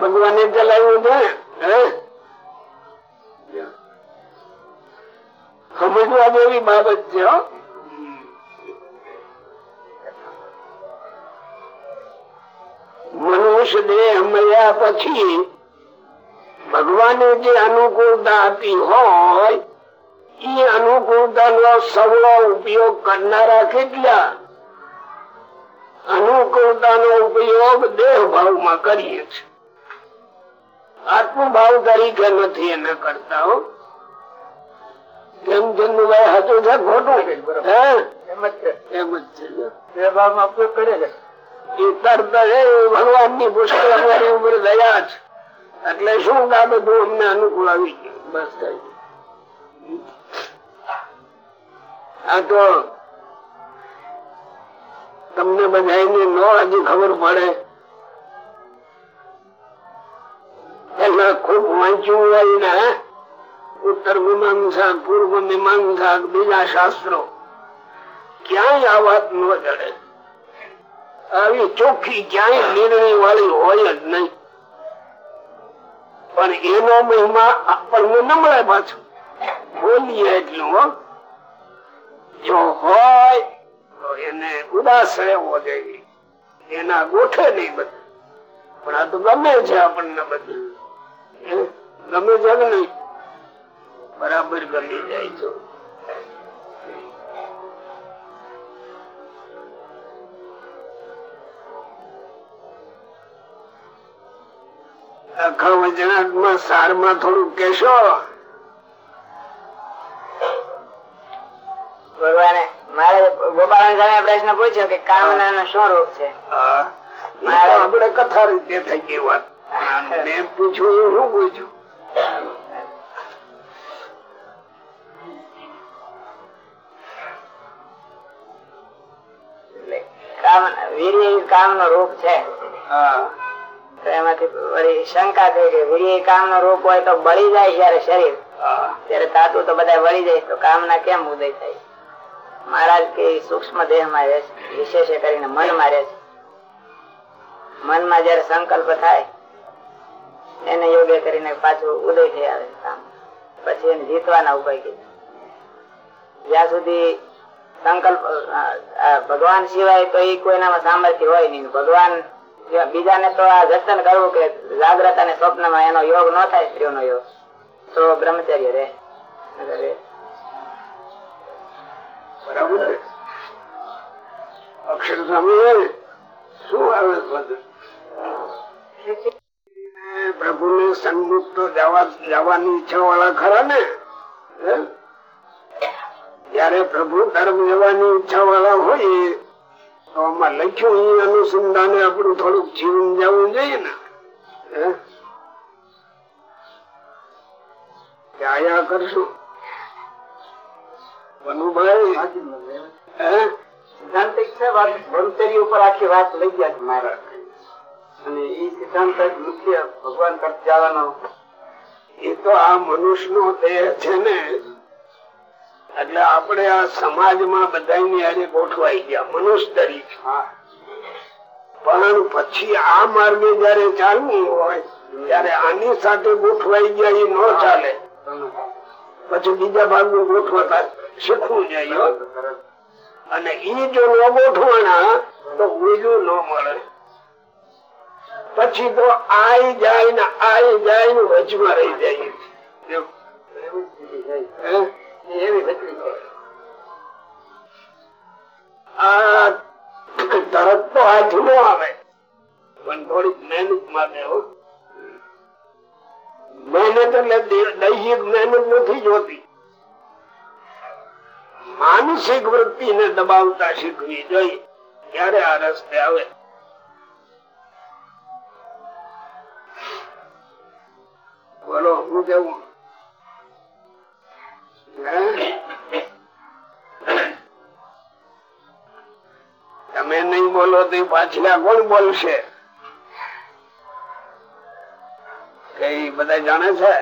ભગવાને ચલાવ્યું છે સમજવા જેવી બાબત છે, હો મનુષ્ય દેહ મળ્યા પછી ભગવાને જે અનુકૂળતા આપી હોય એ અનુકૂળતા નો સવળો ઉપયોગ કરનારા કેટલા? અનુકૂળતા નો ઉપયોગ દેહ ભાવમાં કરીએ છીએ. આત્મભાવ તરીકે નથી એને કરતા હો. કેમ ચંદુભાઈ હતું છે ખોટું હે. એમ જ એમ ભાવમાં ઉપયોગ કરે છે. એ તરત ભગવાનની પુષ્કળ અમારી ઉપર દયા છે એટલે શું આ બધું અમને અનુકૂળ આવી બસ થઈ આ તો તમને બધાને ન હજી ખબર પડે. પેલા ખૂબ વાંચ્યું હોય ને ઉત્તર મીમાંસા, પૂર્વ મીમાંસા, બીજા શાસ્ત્રો. ક્યાંય આ વાત ન જડે આવી ચોખ્ખી ક્યાંય નિર્ણય વાળી હોય જ નહીં. પણ એનો મહિમા આપણને ન મળે પાછું બોલીએ એટલું જો હોય, તો એને ઉદાસ રહેવો જોઈએ એના ગોઠે નહીં બધું. પણ આ તો ગમે છે આપણને બધું? ગમે છે કે નહીં? બરાબર ગમી જાય છો. આખા સારમાં થોડું કેશો ભગવાને મારે ગોપાલ પ્રશ્ન પૂછ્યો કે કામના નો શું રૂપ છે? હા. ઈ તો આપણે કથા રીતે થઈ ગઈ વાત. મેં પૂછ્યું એ શું પૂછ્યું એટલે કામ વીર્ય કામ નો રૂપ છે. હા. તો એમાંથી વળી શંકા થઈ કે વીર્ય કામ નો રૂપ હોય તો બળી જાય જયારે શરીર. ત્યારે તાતું તો બધા વળી જાય તો કામના કેમ ઉદય થાય? મહારાજ કે સૂક્ષ્મ દેહમાં રહે છે. વિશેષ કરીને મનમાં રહે છે. મનમાં જયારે સંકલ્પ થાય એને યોગ્ય કરીને પાછું ઉદય થઈ આવે કામ. પછી એને જીતવાના ઉપાય કે જ્યાં સુધી સંકલ્પ ભગવાન સિવાય તો એ કોઈનામાં સામર્થ્ય હોય નહીં. ભગવાન બીજાને તો આ જતન કરવું કે જાગ્રત અને સ્વપ્નમાં એનો યોગ ન થાય સ્ત્રીઓનો યોગ, તો બ્રહ્મચર્ય રે પ્રભુ ને સન્મુખ તો જવાની ઈચ્છા વાળા ખરા ને? જયારે પ્રભુ ધર્મ જવાની ઈચ્છા વાળા હોય તો આમાં લખ્યું એ અનુસંધાને આપણું થોડુંક જીવન જવું જોઈએ ને. આયા કરશું. ઉપર આખી વાત લઈ ગયા છે મારા અને એ સિદ્ધાંત મુખ્ય ભગવાન કરવાનો એ તો આ મનુષ્ય નો દેહ છે ને એટલે આપણે આ સમાજમાં બધાની ગોઠવાઈ ગયા મનુષ્ય તરીકે. પણ પછી આ માર્ગે જયારે ચાલવું હોય ત્યારે આની સાથે ગોઠવાઈ ગયા એ ન ચાલે. પછી બીજા ભાગનું ગોઠવતા શીખવું જોઈએ અને ઈ જો ન ગોઠવાના તો બીજું ન મળે. પછી તો આઈ જાય ને આઈ જાય ને વચમાં રહી જાય? એવી બચી છે. આ તરત તો હાથ ન આવે. પણ થોડીક મહેનત માટે હો. મહેનત એટલે દૈહિક મહેનત નથી જોતી. માનસિક વૃત્તિ ને દબાવતા શીખવી જોઈએ. ત્યારે આ રસ્તે આવે? બોલો હું કેવું? તમે નહીં બોલો તો પાછલા કોણ બોલશે? કઈ બધા જાણે છે?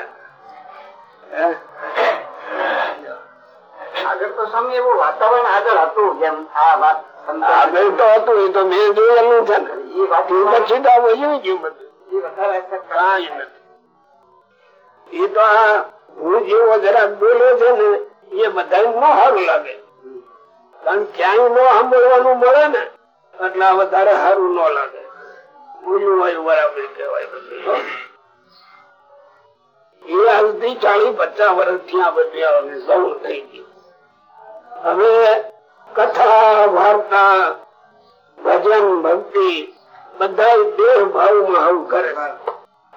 આગળ તો સ્વામી એવું વાતાવરણ આગળ હતું જેમ આ વાત આગળ તો હતું એ તો મેં જોયેલું છે ને. એ વાત પછી તો આ ગયું બધું. એ વધારે કાંઈ નથી. એ તો આ હું જેવો જરાક બોલ્યો છે ને, એ બધા ન સારું લાગે. કારણ ક્યાંય ન સાંભળવાનું મળે ને, એટલે વધારે સારું ન લાગે. બોલ્યું હોય બરાબર કહેવાય. એ આજથી ચાલીસ પચાસ વર્ષથી આ બધી સૌ થઈ ગયું. હવે કથા, વાર્તા, ભજન, ભક્તિ બધા દેહ ભાવમાં આવું કરે.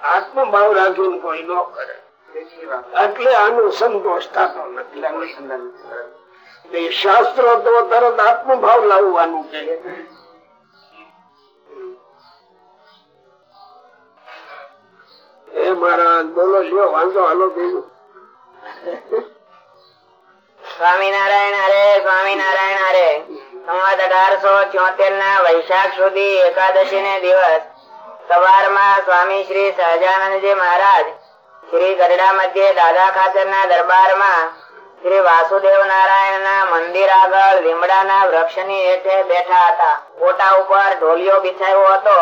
આત્મભાવ રાખીને કોઈ ન કરે. એટલે આનો સંતોષ થતો નથી શાસ્ત્ર તો તરત આત્મભાવ લાવવાનું કે સ્વામિનારાયણ અઢારસો ચોતેર ના વૈશાખ સુધી એકાદશી ને દિવસ. સવારમાં સ્વામી શ્રી સહજાનંદજી મહારાજ શ્રી ગરડા મધ્યે દાદા ખાચર ના દરબારમાં શ્રી વાસુદેવ નારાયણ ના મંદિર આગળ લીમડાના વૃક્ષની હેઠે બેઠા હતા. ઓટા ઉપર ઢોલિયો બિછાયો હતો.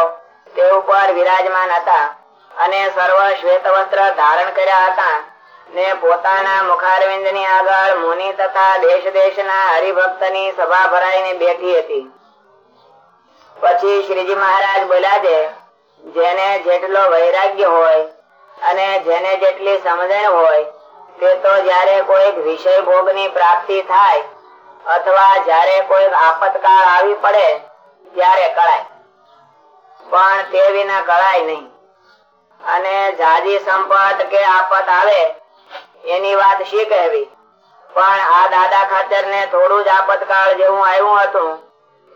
તે ઉપર વિરાજમાન હતા અને સર્વ શ્વેત વસ્ત્ર ધારણ કર્યા હતા ને પોતાના મુખારવિંદની આગળ મુનિ તથા દેશ દેશ ના હરિભક્તની સભા ભરાઈને બેઠી હતી. પછી શ્રીજી મહારાજ બોલ્યા છે, જેને જેટલો વૈરાગ્ય હોય અને જેને જેટલી સમજણ હોય, તે તો જયારે કોઈક વિષય ભોગ પ્રાપ્તિ થાય, અથવા જયારે કોઈક આપતકાળ આવી પડે, ત્યારે કળાય. પણ તે વિના કળાય નહીં. અને જાજી સંપત કે આફત આવે, એની વાત શી કહેવી? પણ આ દાદા ખાતર ને થોડું જ આપતકાળ જેવું આવ્યું હતું,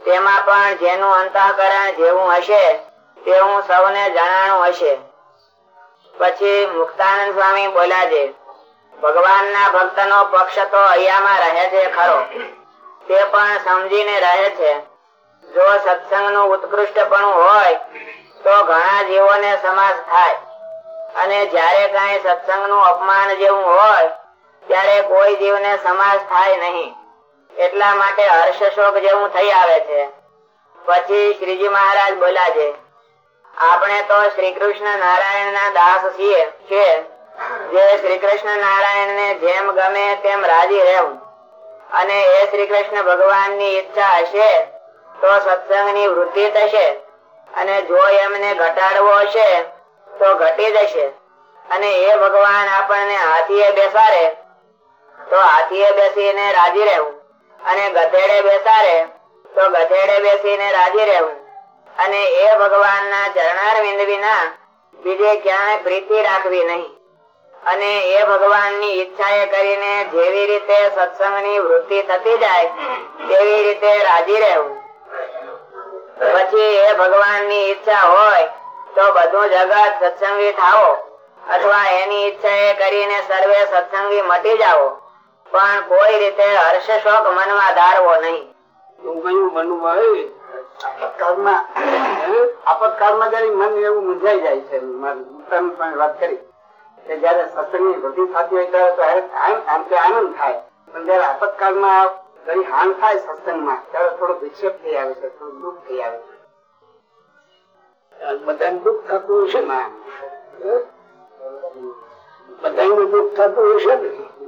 તેમાં પણ જેનું અંતઃકરણ જેવું હશે, તેવું સૌને જણાણું હશે. પછી મુક્તાનંદ સ્વામી બોલ્યા છે, ભગવાનના ભક્તનો પક્ષ તો અહીંયામાં રહે છે ખરો. તે પણ સમજીને રહે છે. જો સત્સંગનું ઉત્કૃષ્ટપણું હોય, તો ઘણા જીવોને સમાસ થાય. અને જ્યારે કઈ સત્સંગનું અપમાન જેવું હોય, ત્યારે કોઈ જીવને સમાસ થાય નહીં. એટલા માટે હર્ષ શોક જેવું થઈ આવે છે. પછી શ્રીજી મહારાજ બોલ્યા છે આપણે તો શ્રી કૃષ્ણ નારાયણ ના દાસ છીએ કે જે શ્રી કૃષ્ણ નારાયણ ને જેમ ગમે તેમ રાજી રહેવું. અને એ શ્રી કૃષ્ણ ભગવાનની ઈચ્છા હશે તો સત્સંગની વૃદ્ધિ થશે. અને જો એમને ઘટાડવો હશે તો ઘટી જશે. અને એ ભગવાન આપણને હાથીએ બેસાડે તો હાથીએ બેસીને રાજી રહેવું. અને ગધેડે બેસાડે તો ગધેડે બેસીને રાજી રહેવું. અને એ ભગવાનના ચરણારવિંદ વિના બીજે ક્યાંય પ્રીતિ રાખવી નહીં. અને એ ભગવાનની ઈચ્છાએ કરીને જેવી રીતે સત્સંગની વૃત્તિ થતી જાય, તેવી રીતે રાજી રહેવું. પછી એ ભગવાનની ઈચ્છા હોય, તો બધું જગત સત્સંગી થાવો અથવા એની ઈચ્છાએ કરીને સર્વે સત્સંગી મટી જાઓ. પણ કોઈ રીતે હર્ષ શોક મનમાં ધારવો નહીં. કયું આપતકાળમાં હાન થાય સત્સંગમાં, ત્યારે થોડો વિક્ષેપ થઈ આવે છે, થોડું દુઃખ થઈ આવે છે. બધાને દુઃખ થતું હશે ને? બધાને દુઃખ થતું હશે ને?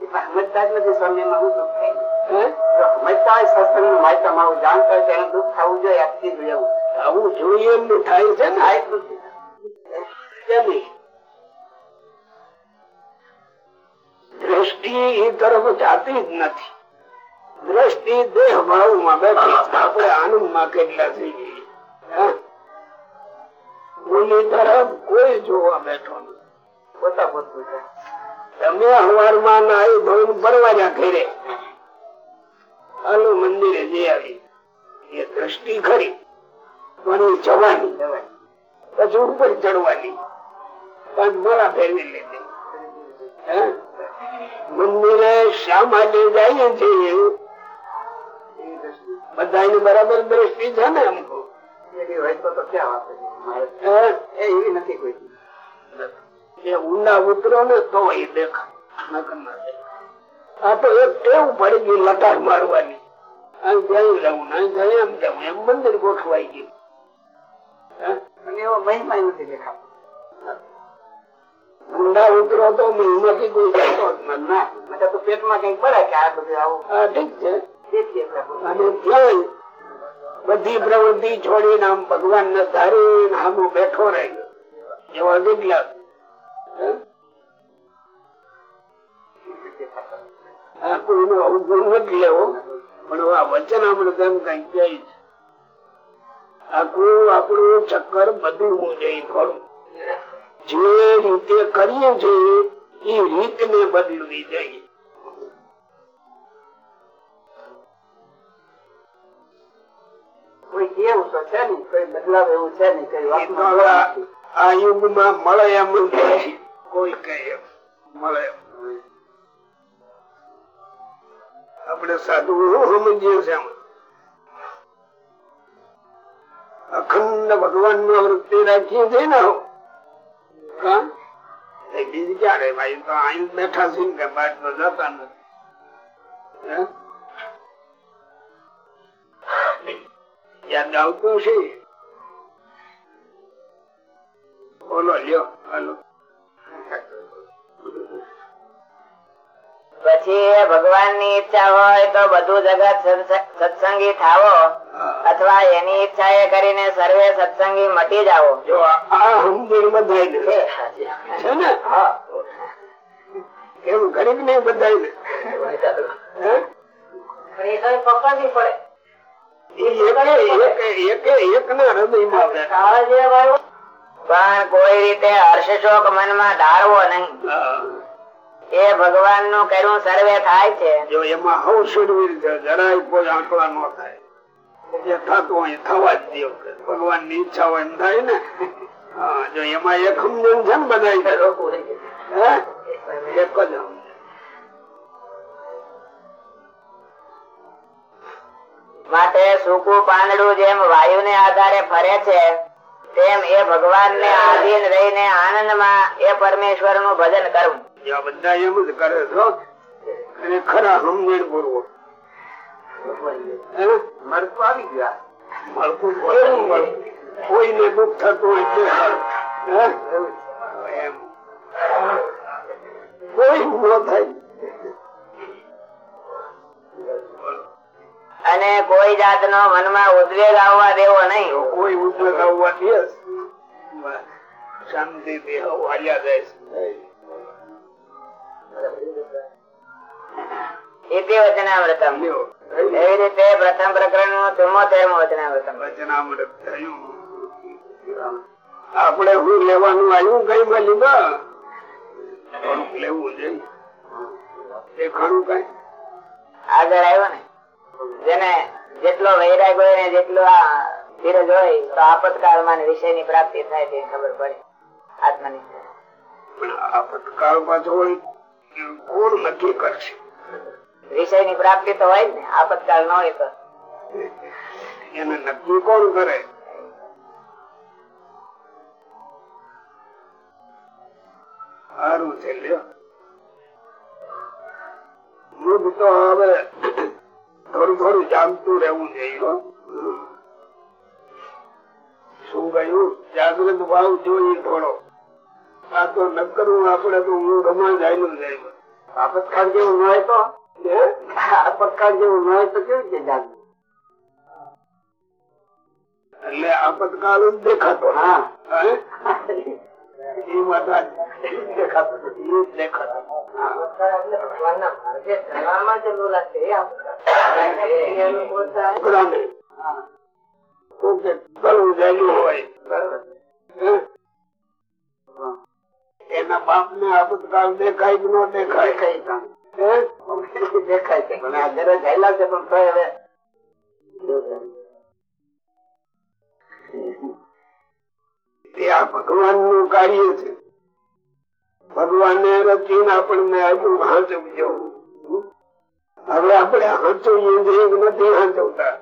સમજતા જ નથી સ્વામી એમાં શું દુઃખ થાય. સમજતા હોય સત્સંગનું માહિતી આવું જાણતા હોય એને દુઃખ થવું જોઈએ આજથી જ એવું આવું જોઈએ એમ થાય છે ને. આ કેમ દ્રષ્ટિ એ તરફ જાતી જ નથી. દ્રષ્ટિ દેહ ભાવમાં બેઠી આપડે આપણે આનંદમાં કેટલા થઈ ગઈ ઓલી તરફ કોઈ જોવા બેઠો નથી. પોતા પોતું તમે હવારમાં નાઈ ધોઈને પરવાજા કરે હાલો મંદિરે જઈ આવી. એ દ્રષ્ટિ ખરી પણ જવાની પછી ઉપર ચડવાની. પાંચ મોડા ફેરવી લીધી. મંદિરે શા માટે જઈએ છીએ બધાની બરાબર દ્રષ્ટિ છે ને અમુક. એવી હોય તો ક્યાં વાત એવી નથી કોઈ. એ ઊંડા ઉતરો ને તો એ દેખાય નકર ના દેખાય. આ તો એક ટેવ પડી ગઈ લટાર મારવાની. અહીં જઈ રહું ને અહીં જઈ એમ જવું એમ મંદિર ગોઠવાઈ ગયું. એવો મહિમા નથી દેખાતો. ઊંડા ઉતરો તો હિંમતી કોઈ જતો જ ના તો પેટમાં કંઈક પડે કે આ બધું આવું? હા ઠીક છે. બધું. અને ક્યાંય બધી પ્રવૃત્તિ છોડીને આમ ભગવાન ને ધારીને આમ બેઠો રહે એવા કેટલા હે? આ અવગુણ નથી લેવો પણ આ વચન આપણે તેમ કઈ કહે છે આખું આપણું ચક્કર બદલવું જોઈએ થોડું જે રીતે કરીએ છીએ એ રીતને બદલવી જોઈએ કોઈ કેવું તો છે નહીં કોઈ બદલાવ એવું છે નહીં કઈ એ તો વાતમાં હવે આ- આ યુગમાં મળે એમ નથી. કોઈ કહે મળે આપણે સાધુ સમજીએ છીએ અખંડ ભગવાન નો વૃત્તિ રાખીએ છીએ ને બીજી ક્યારે? ભાઈ તો અહીં બેઠા છે ને કે બહાર તો જતા નથી. હે? યાદ આવતું છે બોલો લ્યો હાલો. પછી ભગવાનની ઈચ્છા હોય તો બધું જગત સત્સંગી થાવો અથવા એની ઈચ્છા એ કરીને સર્વે સત્સંગી મટી જાવો ગરીબ ને. પણ કોઈ રીતે હર્ષશોક મનમાં ધારવો નહીં. એ ભગવાનનું કર્યું સર્વે થાય છે. જો એમાં હવ સુરવીર છે જરાય કોઈ આંકડા ન થાય. જે થતું હોય થવા જ દો ભગવાનની ઈચ્છા હોય એમ થાય ને. જો એમાં એક સમજણ છે ને બધા એક જ માટે સૂકું પાંદડું જેમ વાયુ ને આધારે ફરે છે તેમ એ ભગવાન ને આધીન રહીને આનંદમાં એ પરમેશ્વરનું ભજન કરવું આ બધા એમ જ કરે છો અને ખરા સમજણ પૂર્વક હે? મળતું આવી ગયા મળતું કોઈને મળતું. કોઈને દુઃખ થતું હોય તે હે? એમ કોઈ ન થાય અને કોઈ જાતનો મનમાં ઉદ્વેગ આવવા દેવો નહીં કોઈ ઉદ્વેગ આવવા દે શાંતિ થી હાલ્યા જાય. ઇતિ વચનામૃતમ. એવી રીતે પ્રથમ પ્રકરણનું ચુમ્મોતેરમું વચનામૃતમ. વચનામૃત થયું. આપણે શું લેવાનું આવ્યું કઈ માં લીધા થોડુંક લેવું જોઈએ એ ખરું કઈ? આગળ આવ્યો ને. જેને જેટલો વૈરાગ હોય ને જેટલો આ ધીરજ હોય તો આપતકાળમાં વિષયની પ્રાપ્તિ થાય તે ખબર પડે. આત્માની પણ આપતકાળ પાછો હોય. કોણ નક્કી કરશે. વિષયની પ્રાપ્તિ તો હોય ને આપતકાળ ન હોય તો. એને નક્કી કોણ કરે? સારું છે મૃગ તો હવે થોડું થોડું જાગતું રહેવું જોઈએ શું કહ્યું? જાગૃત ભાવ જોઈએ થોડો આ તો ન કરવું આપડે તો હું ગમા જાય નું જાય આપતકાળ જેવું ન હોય તો? આપતકાળ જેવું ન હોય તો કેવી રીતે જાગવું? એટલે આપતકાળ જ દેખાતો. હા? એ વાત. દેખાતો. એ હોય. હે? એના બાપ ને આપતકાલ દેખાય ન દેખાય? દેખાય છે, પણ છે હવે. એ આ ભગવાનનું કાર્ય છે. ભગવાને રચીને આપણને આપ્યું હાંચવજો. હવે આપણે હાંચવીએ નથી હાંચવતા?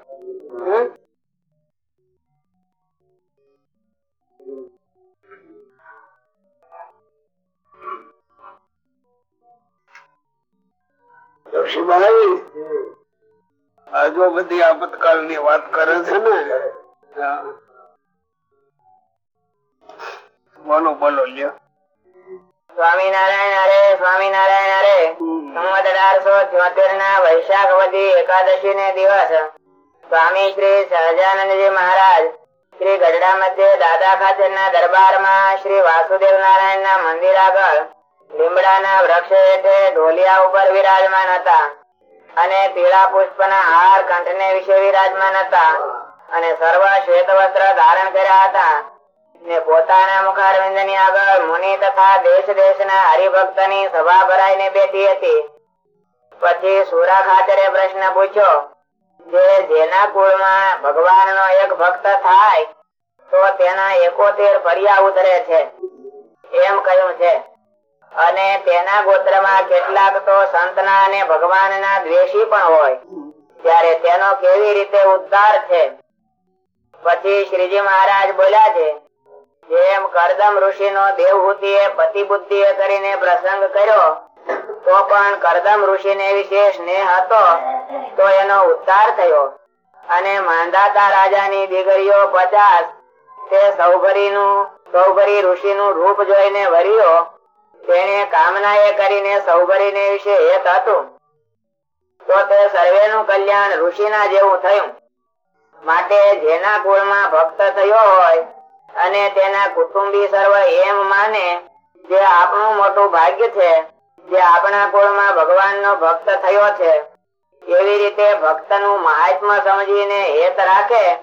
હે? જોશીભાઈ બધી આપતકાલની વાત કરે છે ને બોલો બોલો, લ્યો સ્વામિનારાયણ અરે સ્વામિનારાયણ અરે ના વૈશાખ વધી એકાદશી ને દિવસ સ્વામી શ્રી સહજાનંદજી મહારાજ શ્રી ગઢડા મધ્ય દાદા ખાતે ના દરબારમાં શ્રી વાસુદેવ નારાયણ ના મંદિર આગળ લીમડાના વૃક્ષે તે ઢોલિયા ઉપર વિરાજમાન હતા. અને પીળા પુષ્પ હાર કંઠને વિશે વિરાજમાન હતા. અને સર્વ શ્વેત વસ્ત્ર ધારણ કર્યા હતા. હતી. પછી સુરા ખાતરે પ્રશ્ન પૂછ્યો જે જેના કુળમાં ભગવાન નો એક ભક્ત થાય, તો તેના એકોતેર ફરિયા ઉતરે છે? એમ કહ્યું છે. અને તેના ગોત્રમાં કેટલાક તો સંતના અને ભગવાનના દ્વેષી પણ હોય. ત્યારે તેનો કેવી રીતે ઉદ્ધાર છે? પછી શ્રીજી મહારાજ બોલ્યા છે, જેમ કરદમ ઋષિ નો દેવહૂતિ એ પતિ બુદ્ધિ કરીને પ્રસંગ કર્યો, તો પણ કરદમ ઋષિ ને વિશે સ્નેહ હતો, તો એનો ઉદ્ધાર થયો. અને માંધાતા રાજાની દીકરીઓ પચાસ, તે સૌભરી નું સૌભરી ઋષિ નું રૂપ જોઈને વર્યો તેને કામના એ કરીને સૌભરી ને વિશે હેત હતું. તો તે સર્વે નું કલ્યાણ ઋષિના જેવું થયું. માટે જેના કુળમાં ભક્ત થયો હોય અને તેના કુટુંબી સર્વ એમ માને, જે આપણું મોટું ભાગ્ય છે, જે આપણા કુળમાં ભગવાનનો ભક્ત થયો છે, એવી રીતે ભક્તનું મહાત્મ સમજીને હેત રાખે,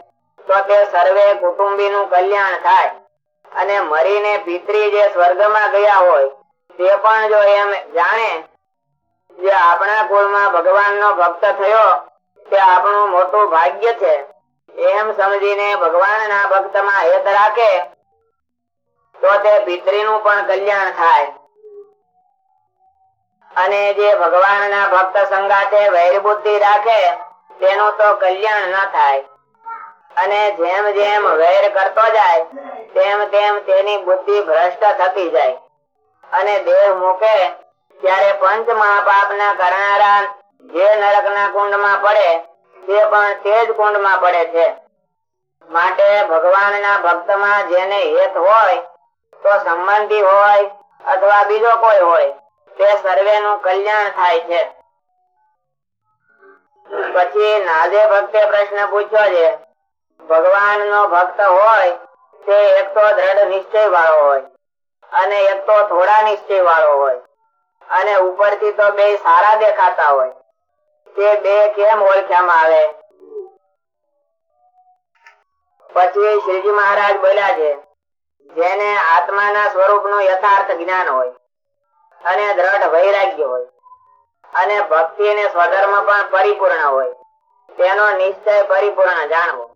તો તે સર્વે કુટુંબી નું કલ્યાણ થાય. અને મરીને પિતરી જે સ્વર્ગમાં ગયા હોય તે પણ જો એમ જાણે જે આપણા કુળમાં ભગવાનનો ભક્ત થયો, તે આપણું મોટું ભાગ્ય છે. એમ સમજીને ભગવાનના ભક્તમાં હેત રાખે, તો તે પિતરીનું પણ કલ્યાણ થાય. અને જે ભગવાનના ભક્ત સંગાતે વૈર બુદ્ધિ રાખે, તેનું તો કલ્યાણ ન થાય. અને જેમ જેમ વૈર કરતો જાય, તેમ તેમ તેની બુદ્ધિ ભ્રષ્ટ થતી જાય. અને દેહ મૂકે, ત્યારે પંચ મહાપાપ ના કરનારા જે નરક કુંડમાં પડે, તે પણ તે જ કુંડમાં પડે છે. માટે ભગવાન ના ભક્તમાં જેને હેત હોય, તો સંબંધી હોય અથવા બીજો કોઈ હોય, તે સર્વે નું કલ્યાણ થાય છે. પછી નાજે ભક્તે પ્રશ્ન પૂછ્યો છે ભગવાન નો ભક્ત હોય, તે એક તો દ્રઢ નિશ્ચય વાળો હોય. અને એક તો થોડા નિશ્ચય વાળો હોય. અને ઉપરથી તો બે સારા દેખાતા હોય. તે બે કેમ ઓળખ્યામાં આવે? પછી શ્રીજી મહારાજ બોલ્યા છે જેને આત્માના સ્વરૂપનું યથાર્થ જ્ઞાન હોય અને દ્રઢ વૈરાગ્ય હોય અને ભક્તિ અને સ્વધર્મ પણ પરિપૂર્ણ હોય તેનો નિશ્ચય પરિપૂર્ણ જાણવો.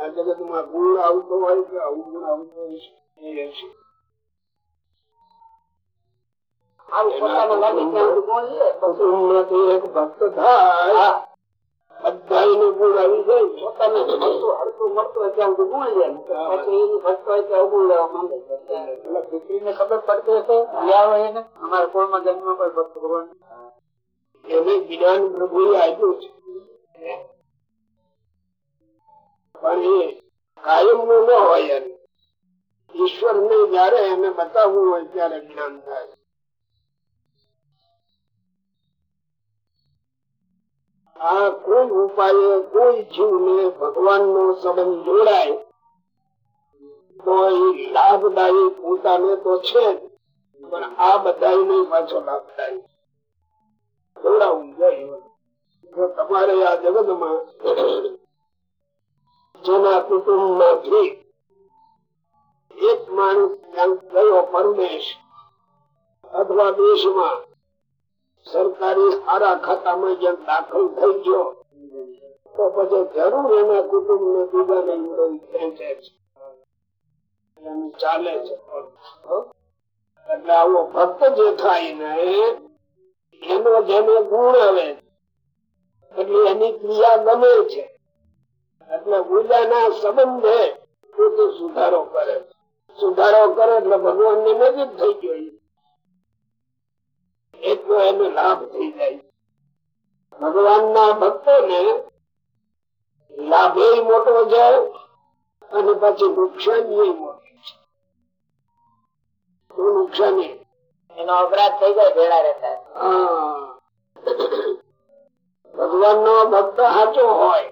આ જગતમાં ગુણ આવતો હોય કે અવગુણ આવતો હોય. ભક્ત થાય. બધાને ગુણ આવી જાય. પોતાને હરતું મળતું હોય ત્યાં ગુણ જાય પછી એની ભક્ત હોય તો અવગુણ લેવા માંગે છે એટલે દીકરીને ખબર પડતી હશે? લ્યાવો એને? અમારા કોળમાં જન્મ પર ભક્ત ભગવાન. એને જ્ઞાન પ્રભુ આપ્યું છે. પણ એ કાયમનું ન હોય ઈશ્વર ને જયારે એને બતાવવું હોય ત્યારે જ્ઞાન થાય. આ કોઈ ઉપાય, કોઈ જીવને ભગવાન નો સંબંધ જોડાય, તો એ લાભદાયી પોતાને તો છે પણ આ બધા પાછો લાભદાયી. જોડાવું જોઈએ. જો તમારે આ જગતમાં જેના કુટુંબમાંથી એક માણસ ક્યાંક ગયો પરદેશ. અથવા દેશમાં સરકારી સારા ખાતામાં જ્યાં દાખલ થઈ ગયો, તો પછી જરૂર એના કુટુંબ ને બીજાને ખેંચે છે. ચાલે છે. એટલે આવો ભક્ત જે થાય ને, એનો જેને ગુણ આવે, એટલે એની ક્રિયા ગમે છે. એટલે પૂજાના સંબંધે પોતે સુધારો કરે સુધારો કરે એટલે ભગવાનની નજીક થઈ ગયો એટલો એનો લાભ થઈ જાય. ભગવાન ના ભક્તો ને લાભે મોટો છે અને પછી નુકસાની મોટી છે. શું નુકસાની એનો અપરાધ થઈ જાય ભેળા રહેતા. ભગવાન નો ભક્ત સાચો હોય.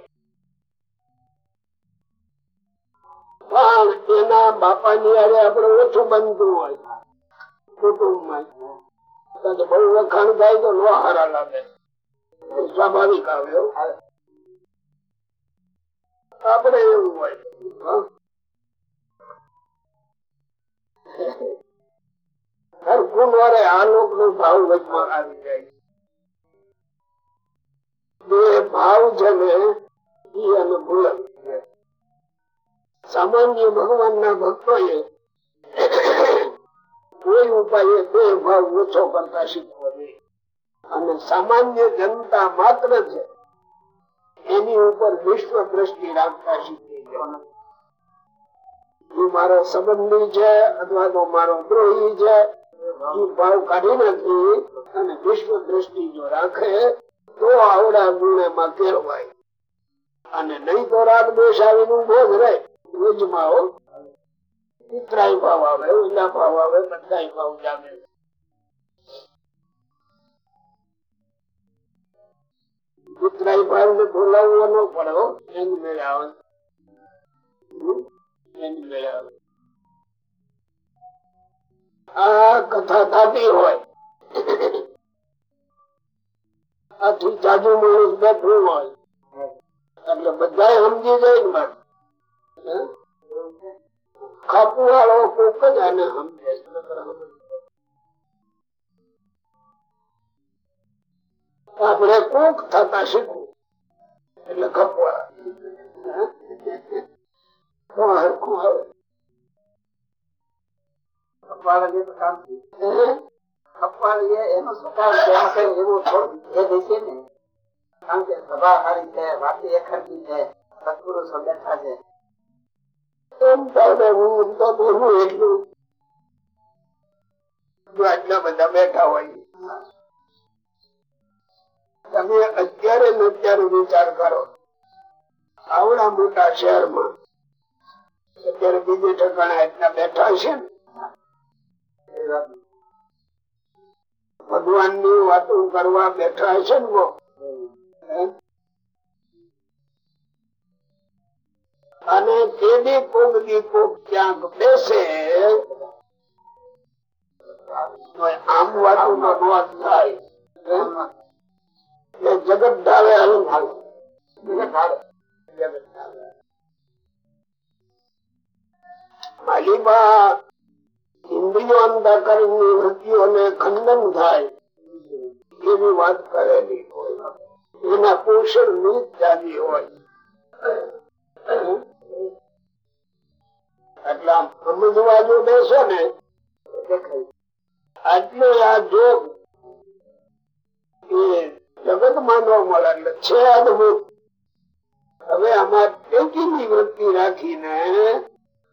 પણ એના બાપા ની હારે આપડે ઓછું બનતું હોય. કુટુંબમાં બહુ વખાણ થાય તો લોહારા લાગે. સ્વાભાવિક આવે હો. આપડે એવું હોય. હા. હરખું આ લોક નો ભાવ વચમાં આવી જાય. બે ભાવ છે ને એ અને ભૂલક છે. સામાન્ય ભગવાન ના ભક્તો એ કોઈ ઉપાય દેહ ભાવ ઓછો કરતા શીખવો જોઈએ અને સામાન્ય જનતા માત્ર છે એની ઉપર વિશ્વ દ્રષ્ટિ રાખતા શીખવી મારો સંબંધી છે અથવા તો મારો દ્રોહી છે એ ભાવ કાઢી નથી અને વિશ્વ દ્રષ્ટિ જો રાખે તો આવડા ગુણેમાં કેળવાય અને નહીં તો રાગ દોષ આવીને જ રહે. રોજમાં હો. પિતરાય ભાવ આવે, ઓલા ભાવ આવે બધા ભાવ જામે. આ કથા થતી હોય. આથી જાજુ માણસ બેઠું હોય. એટલે બધા સમજી જાય ને બાદ ખાપુ વાળો કોક જ આને સમજે આપણે કોક થતા શીખવું. એટલે ખપવા હરખું આવે અપવાદ તો કામ થયું. એનું શું છે, એમાં કઈ એવું થોડું એ દેશે ને કારણ કે સભા હારી છે, વાતી એકરખી છે સત્પુરુષો બેઠા છે. આવડા મોટા શહેરમાં અત્યારે બીજે ઠેકાણા એટલા બેઠા છે ભગવાનની વાતો કરવા બેઠા છે ને અને તેની કોક કોક ક્યાંક બેસે. આમ વાતું નો નોંધ થાય. એ જગત ધારે હાલું. માલિબા ઇન્દ્રિયો અંધકરણની વૃત્તિઓને ખંડન થાય. એવી વાત કરેલી હોય. એના પોષણનું જાદી હોય. એટલે સમજવા બેસો ને એટલે આ જોગ એ જગત માનવા મળે એટલે છે અદભુત. હવે આમાં ટેકીની વૃત્તિ રાખીને,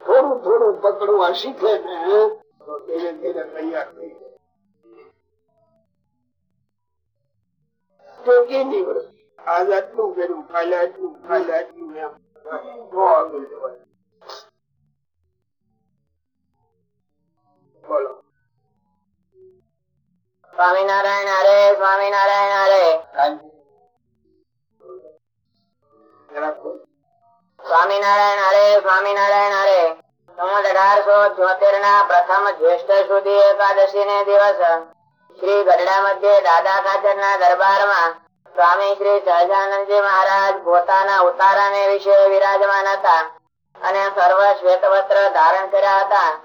થોડું થોડું પકડવા શીખે ને, તો ધીરે ધીરે તૈયાર થઈ જાય. ટેકીની વૃત્તિ. આજ આટલું કર્યું, કાલે આટલું કાલે આટલું એમ. આગળ જવાય. બોલો. સ્વામિનારાયણ હરે સ્વામિનારાયણ હરે. સ્વામિનારાયણ હરે સ્વામિનારાયણ હરે. ના એકાદશી ને દિવસ શ્રી ગઢડા મધ્ય દાદા ખાચર ના દરબારમાં સ્વામી શ્રી મહારાજ પોતાના ઉતારાને વિશે વિરાજમાન હતા અને સર્વ શ્વેત ધારણ કર્યા હતા.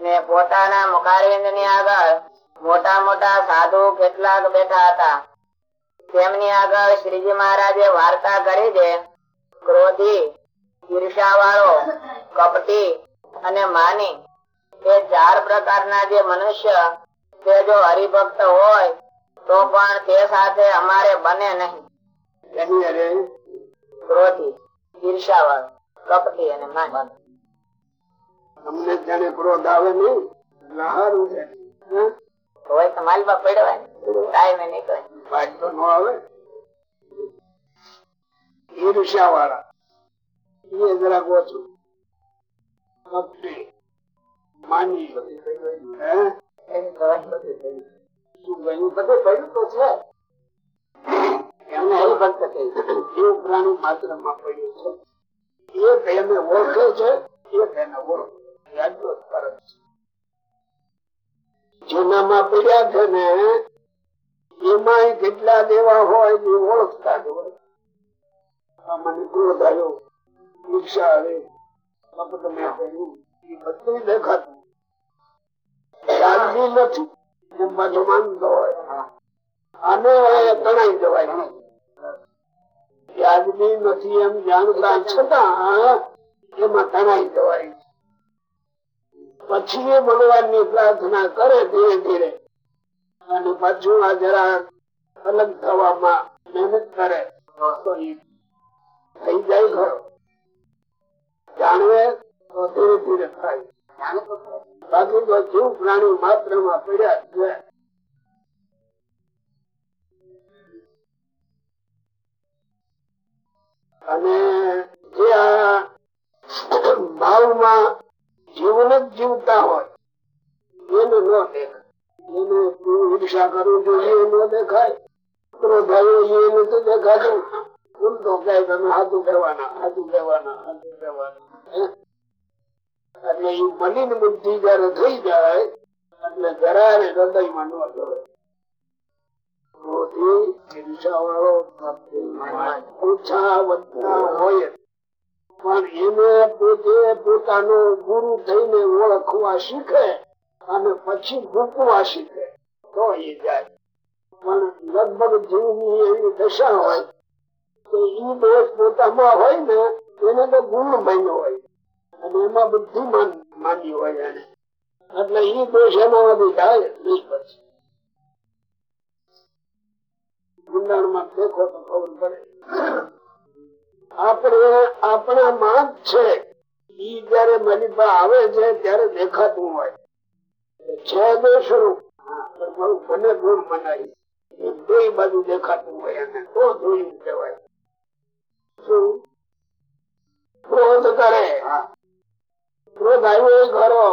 ને પોતાના મુખારવિંદની આગળ મોટા મોટા સાધુ કેટલાક બેઠા હતા. તેમની આગળ શ્રીજી મહારાજે વાર્તા કરી છે ક્રોધી કપટી અને માની એ ચાર પ્રકારના જે મનુષ્ય તે જો હરિભક્ત હોય તો પણ તે સાથે અમારે બને નહીં. ક્રોધી ઈર્ષાવાળો કપટી અને માની. તમને જાણે ક્રોધ આવે નહીં લહારું છે? હોય તો માલમાં પડવાય ટાઈમે નીકળે પાછ ન આવે. ઈર્ષ્યા વાળા એ જરાક ઓછું. કપટી માની શું કહ્યું બધું કહ્યું તો છે. એમને હરિભક્ત કહી જીવ પ્રાણી માત્રમાં પડ્યું છે. એક એને ઓળખે છે એક એને ઓળખે જેનામાં પડ્યા છે ને એમાં કેટલા દેવા હોય એ ઓળખતા જ હોય. મને ક્રોધ આવ્યો ઈચ્છા આવે. કપટ મેં કર્યું. એ બધું દેખાતું. નથી. યાદવી નથી એમ જાણતા છતાં એમાં તણાઈ જવાય. પછી એ ભગવાનની પ્રાર્થના કરે ધીરે ધીરે. અને પાછું આ જરા અલગ થવામાં મહેનત કરે. થઈ જાય ખરો. જાણવે તો ધીરે ધીરે થાય. બાકી તો જીવ પ્રાણી માત્રમાં પડ્યા છે. અને જે આ ભાવમાં જીવન જ જીવતા હોય. એનું ન દેખાય એનું ઈર્ષા કરવું જોઈએ એટલે એ મલિન બુદ્ધિ જયારે થઈ જાય, એટલે જરા હૃદયમાં ન જોડે ક્રોધી ઈર્ષાવાળો ઓછા વધતા હોય. પણ એને પોતે પોતાનો ગુરુ થઈને ઓળખવા શીખે અને પછી મૂકવા શીખે, તો એ જાય. પણ લગભગ જીવની એવી દશા હોય તો ઈ દોષ પોતામાં હોય ને, એને તો ગુણ બન્યો હોય. અને એમાં બુદ્ધિમાન માની હોય એને. એટલે ઈ દોષ એનામાંથી જાય નહીં પછી. ઊંડાણમાં દેખો તો ખબર પડે. આપણે આપણા માં જ છે. ઈ જયારે મારી પાસે આવે છે ત્યારે દેખાતું હોય. છે મારું મને ગુણ મનાય. એ બે બાજુ દેખાતું હોય એને. તો જોયું કહેવાય. શું? ક્રોધ કરે. ક્રોધ આવ્યો એ ખરો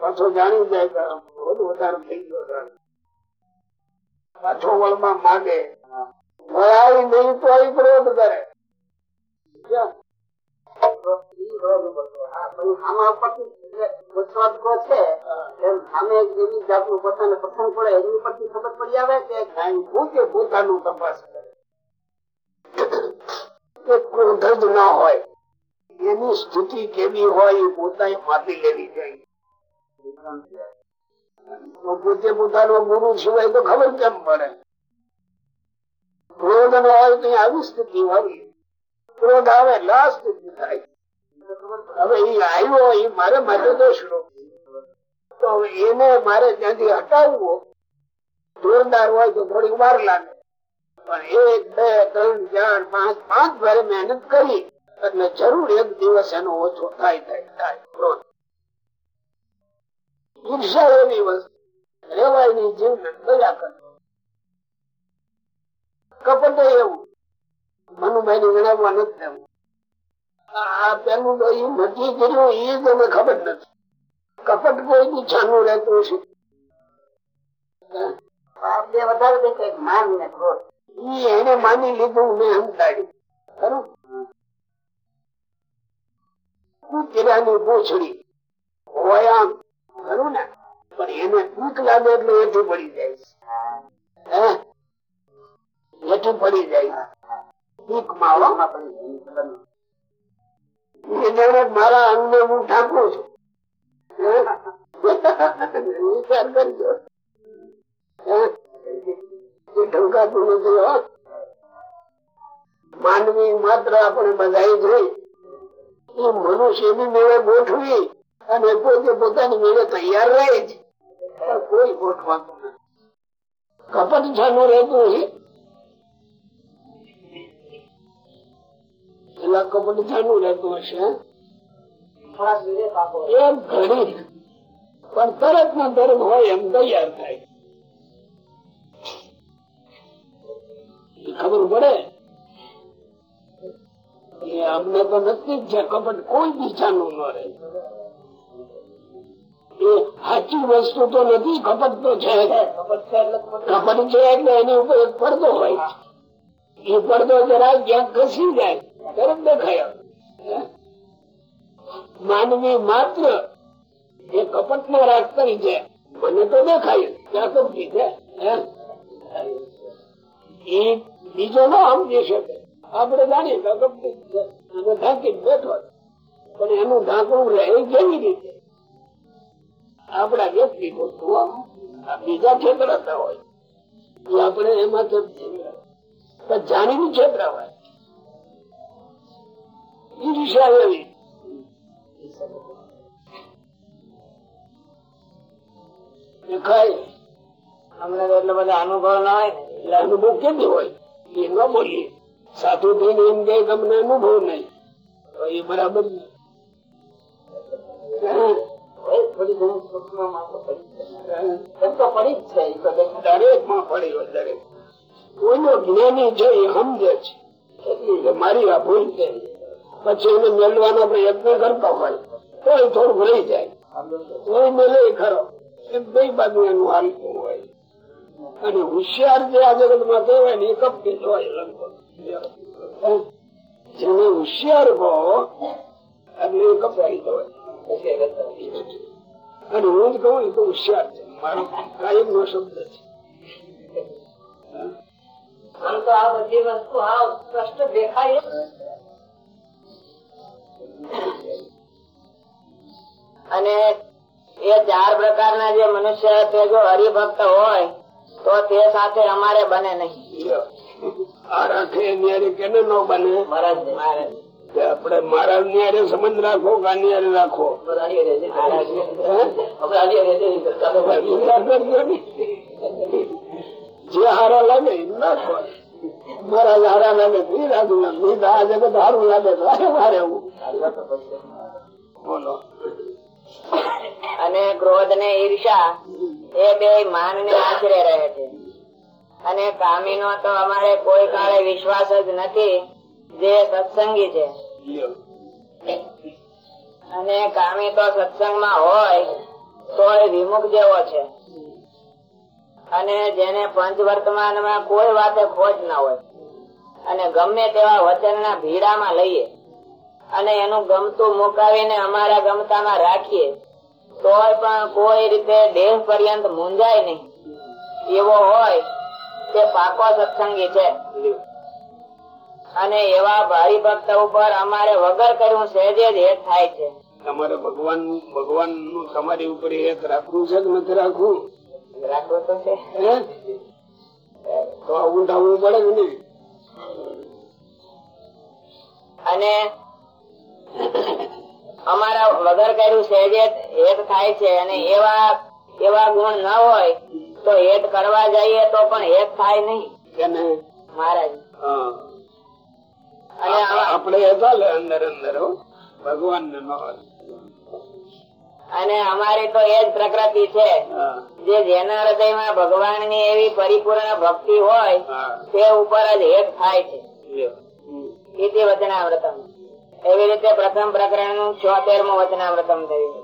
પાછો જાણી જાય ક્રોધ વધારે થઈ ગયો. પાછો વળમાં માગે. ભરાય નહીં તો ક્રોધ કરે? આમાં ઉપરથી જે ગુસ્સાદકો છે એમ સામે એવી જાતનું પોતાને પસંદ પડે એની ઉપરથી ખબર પડી આવે કે કાંઈ પોતે પોતાનું તપાસ કરે કે ક્રોધ જ ના હોય એની સ્થિતિ કેવી હોય એ પોતાએ માપી લેવી જોઈએ તો પોતે પોતાનો ગુરુ સિવાય તો ખબર કેમ પડે ક્રોધ ન હોય તો આવી સ્થિતિ હોય ક્રોધ આવે લાસ્ટ સુધી થાય. હવે એ આવ્યો એ મારે માટે દોષરૂપ છે. તો એને મારે ત્યાંથી હટાવવો. જોરદાર હોય તો થોડીક વાર લાગે. પણ એક, બે, ત્રણ, ચાર, પાંચ પાંચ વારે મહેનત કરી, એટલે જરૂર એક દિવસ એનો ઓછો થાય થાય થાય. ક્રોધ ઈર્ષા એવી વસ્તુ રેવાયની જીવન દયા કપટ એવું. મનુભાઈ ને ગણાવવા નથી દેવું. ખરું? પૂછડી હોયા ખરું ને? પણ એને ભૂખ લાગે એટલે એઠું પડી જાય? એઠું પડી જાય. મારા અન્ન હું ઠાકું છું. માનવી માત્ર આપણે બધા જોઈ એ મનુષ્યની મેળે ગોઠવી અને પોતે પોતાની મેળે તૈયાર રહે છે કોઈ ગોઠવાતું નથી. કપટ ચાલુ રહેતું છે પેલા કપટ ચાલુ રહેતું હશે? એક ઘડી પણ તરત ના તરત હોય એમ તૈયાર થાય. ખબર પડે? અમને તો નથી જ છે કપટ કોઈ દિશાનું ન રહે. એ સાચી વસ્તુ તો નથી કપટ તો છે. કપટ છે એટલે એની ઉપર એક પડદો હોય. એ પડદો જરા ક્યાંક ઘસી જાય. તરત દેખાય માનવી માત્ર એ કપટ નો રાગ કરી છે મને તો દેખાય ત્યાં કપટી છે બીજો ન સમજી શકે આપડે જાણીએ ઢાંકી બેઠો પણ એનું ઢાંકણું રહે કેવી રીતે? આપડા વ્યક્તિ બીજા છેતરાતા હોય. આપણે એમાં જાણીને છેતરાવાય ઈર્ષા એવી અમને એટલો અનુભવ ના હોય એટલે અનુભવ કેવી હોય? એ ન બોલીએ. સાધુ થઈને એમ કે તમને અનુભવ નહીં. તો બરાબર સમજે છે એટલી કે મારી આ ભૂલ છે. પછી એને મેળવાનો પ્રયત્ન કરતો હોય તો એ થોડું રહી જાય. કોઈ મેળે ખરો. બે બાજુ એનું હાલતું હોય. અને હોશિયાર જે આ જગતમાં કહેવાય ને, એ કપટી જ હોય લગભગ. જેને હોશિયાર કહો એટલે એ કપટી હોય અને હું જ કહું એ તો હોશિયાર છે. મારો કાયમ નો શબ્દ છે. આમ તો આ બધી વસ્તુ આ સ્પષ્ટ દેખાય અને એ ચાર પ્રકારના જે મનુષ્ય તે જો હરિભક્ત હોય તો તે સાથે અમારે બને નહીં. આપડે રાખે ત્યારે કેને ન બને? મહારાજની સંબંધ રાખો કે આની રાખો? જે હારા લાગે નાખો મહારાજ લાડા એ રાખું નહીં તો આ જગત હારું લાગે તો મારે હું બોલો. અને ક્રોધ ને ઈર્ષા એ બે માન ને આશરે રહે છે. અને કામી નો તો અમારે કોઈ કાળે વિશ્વાસ જ નથી જે સત્સંગી છે. અને કામી તો સત્સંગમાં હોય તો એ વિમુખ જેવો છે. અને જેને પંચ વર્તમાનમાં કોઈ વાતે ખોજ ના હોય. અને ગમે તેવા વચનના ભીડામાં લઈએ. અને એનું ગમતું મુકાવીને અમારા ગમતામાં રાખીએ તો પણ કોઈ રીતે દેહ પર્યંત મૂંઝાય નહીં. એવો હોય તે પાકો સત્સંગી છે. અને એવા ભારી ભક્ત ઉપર અમારે વગર કર્યું સહેજે જ હેત થાય છે. તમારે ભગવાન ભગવાનનું તમારી ઉપર હેત રાખવું છે કે નથી રાખવું? રાખવું તો છે. તો આ ઊંધાવું પડે કે અને અમારા વગર કર્યું સહેજેત હેત થાય છે અને એવા એવા ગુણ ન હોય તો હેત કરવા જઈએ તો પણ હેત થાય નહીં. મહારાજ. હા. અને આપણે ચાલે અંદર અંદર ભગવાન ને ન હોય. અને અમારી તો એ જ પ્રકૃતિ છે. જે જેના હૃદયમાં ભગવાનની એવી પરિપૂર્ણ ભક્તિ હોય તે ઉપર જ હેત થાય છે. વચનાવ્રતમ એવી રીતે પ્રથમ પ્રકરણનું છોતેર મુ વચનાવ્રતમ થયું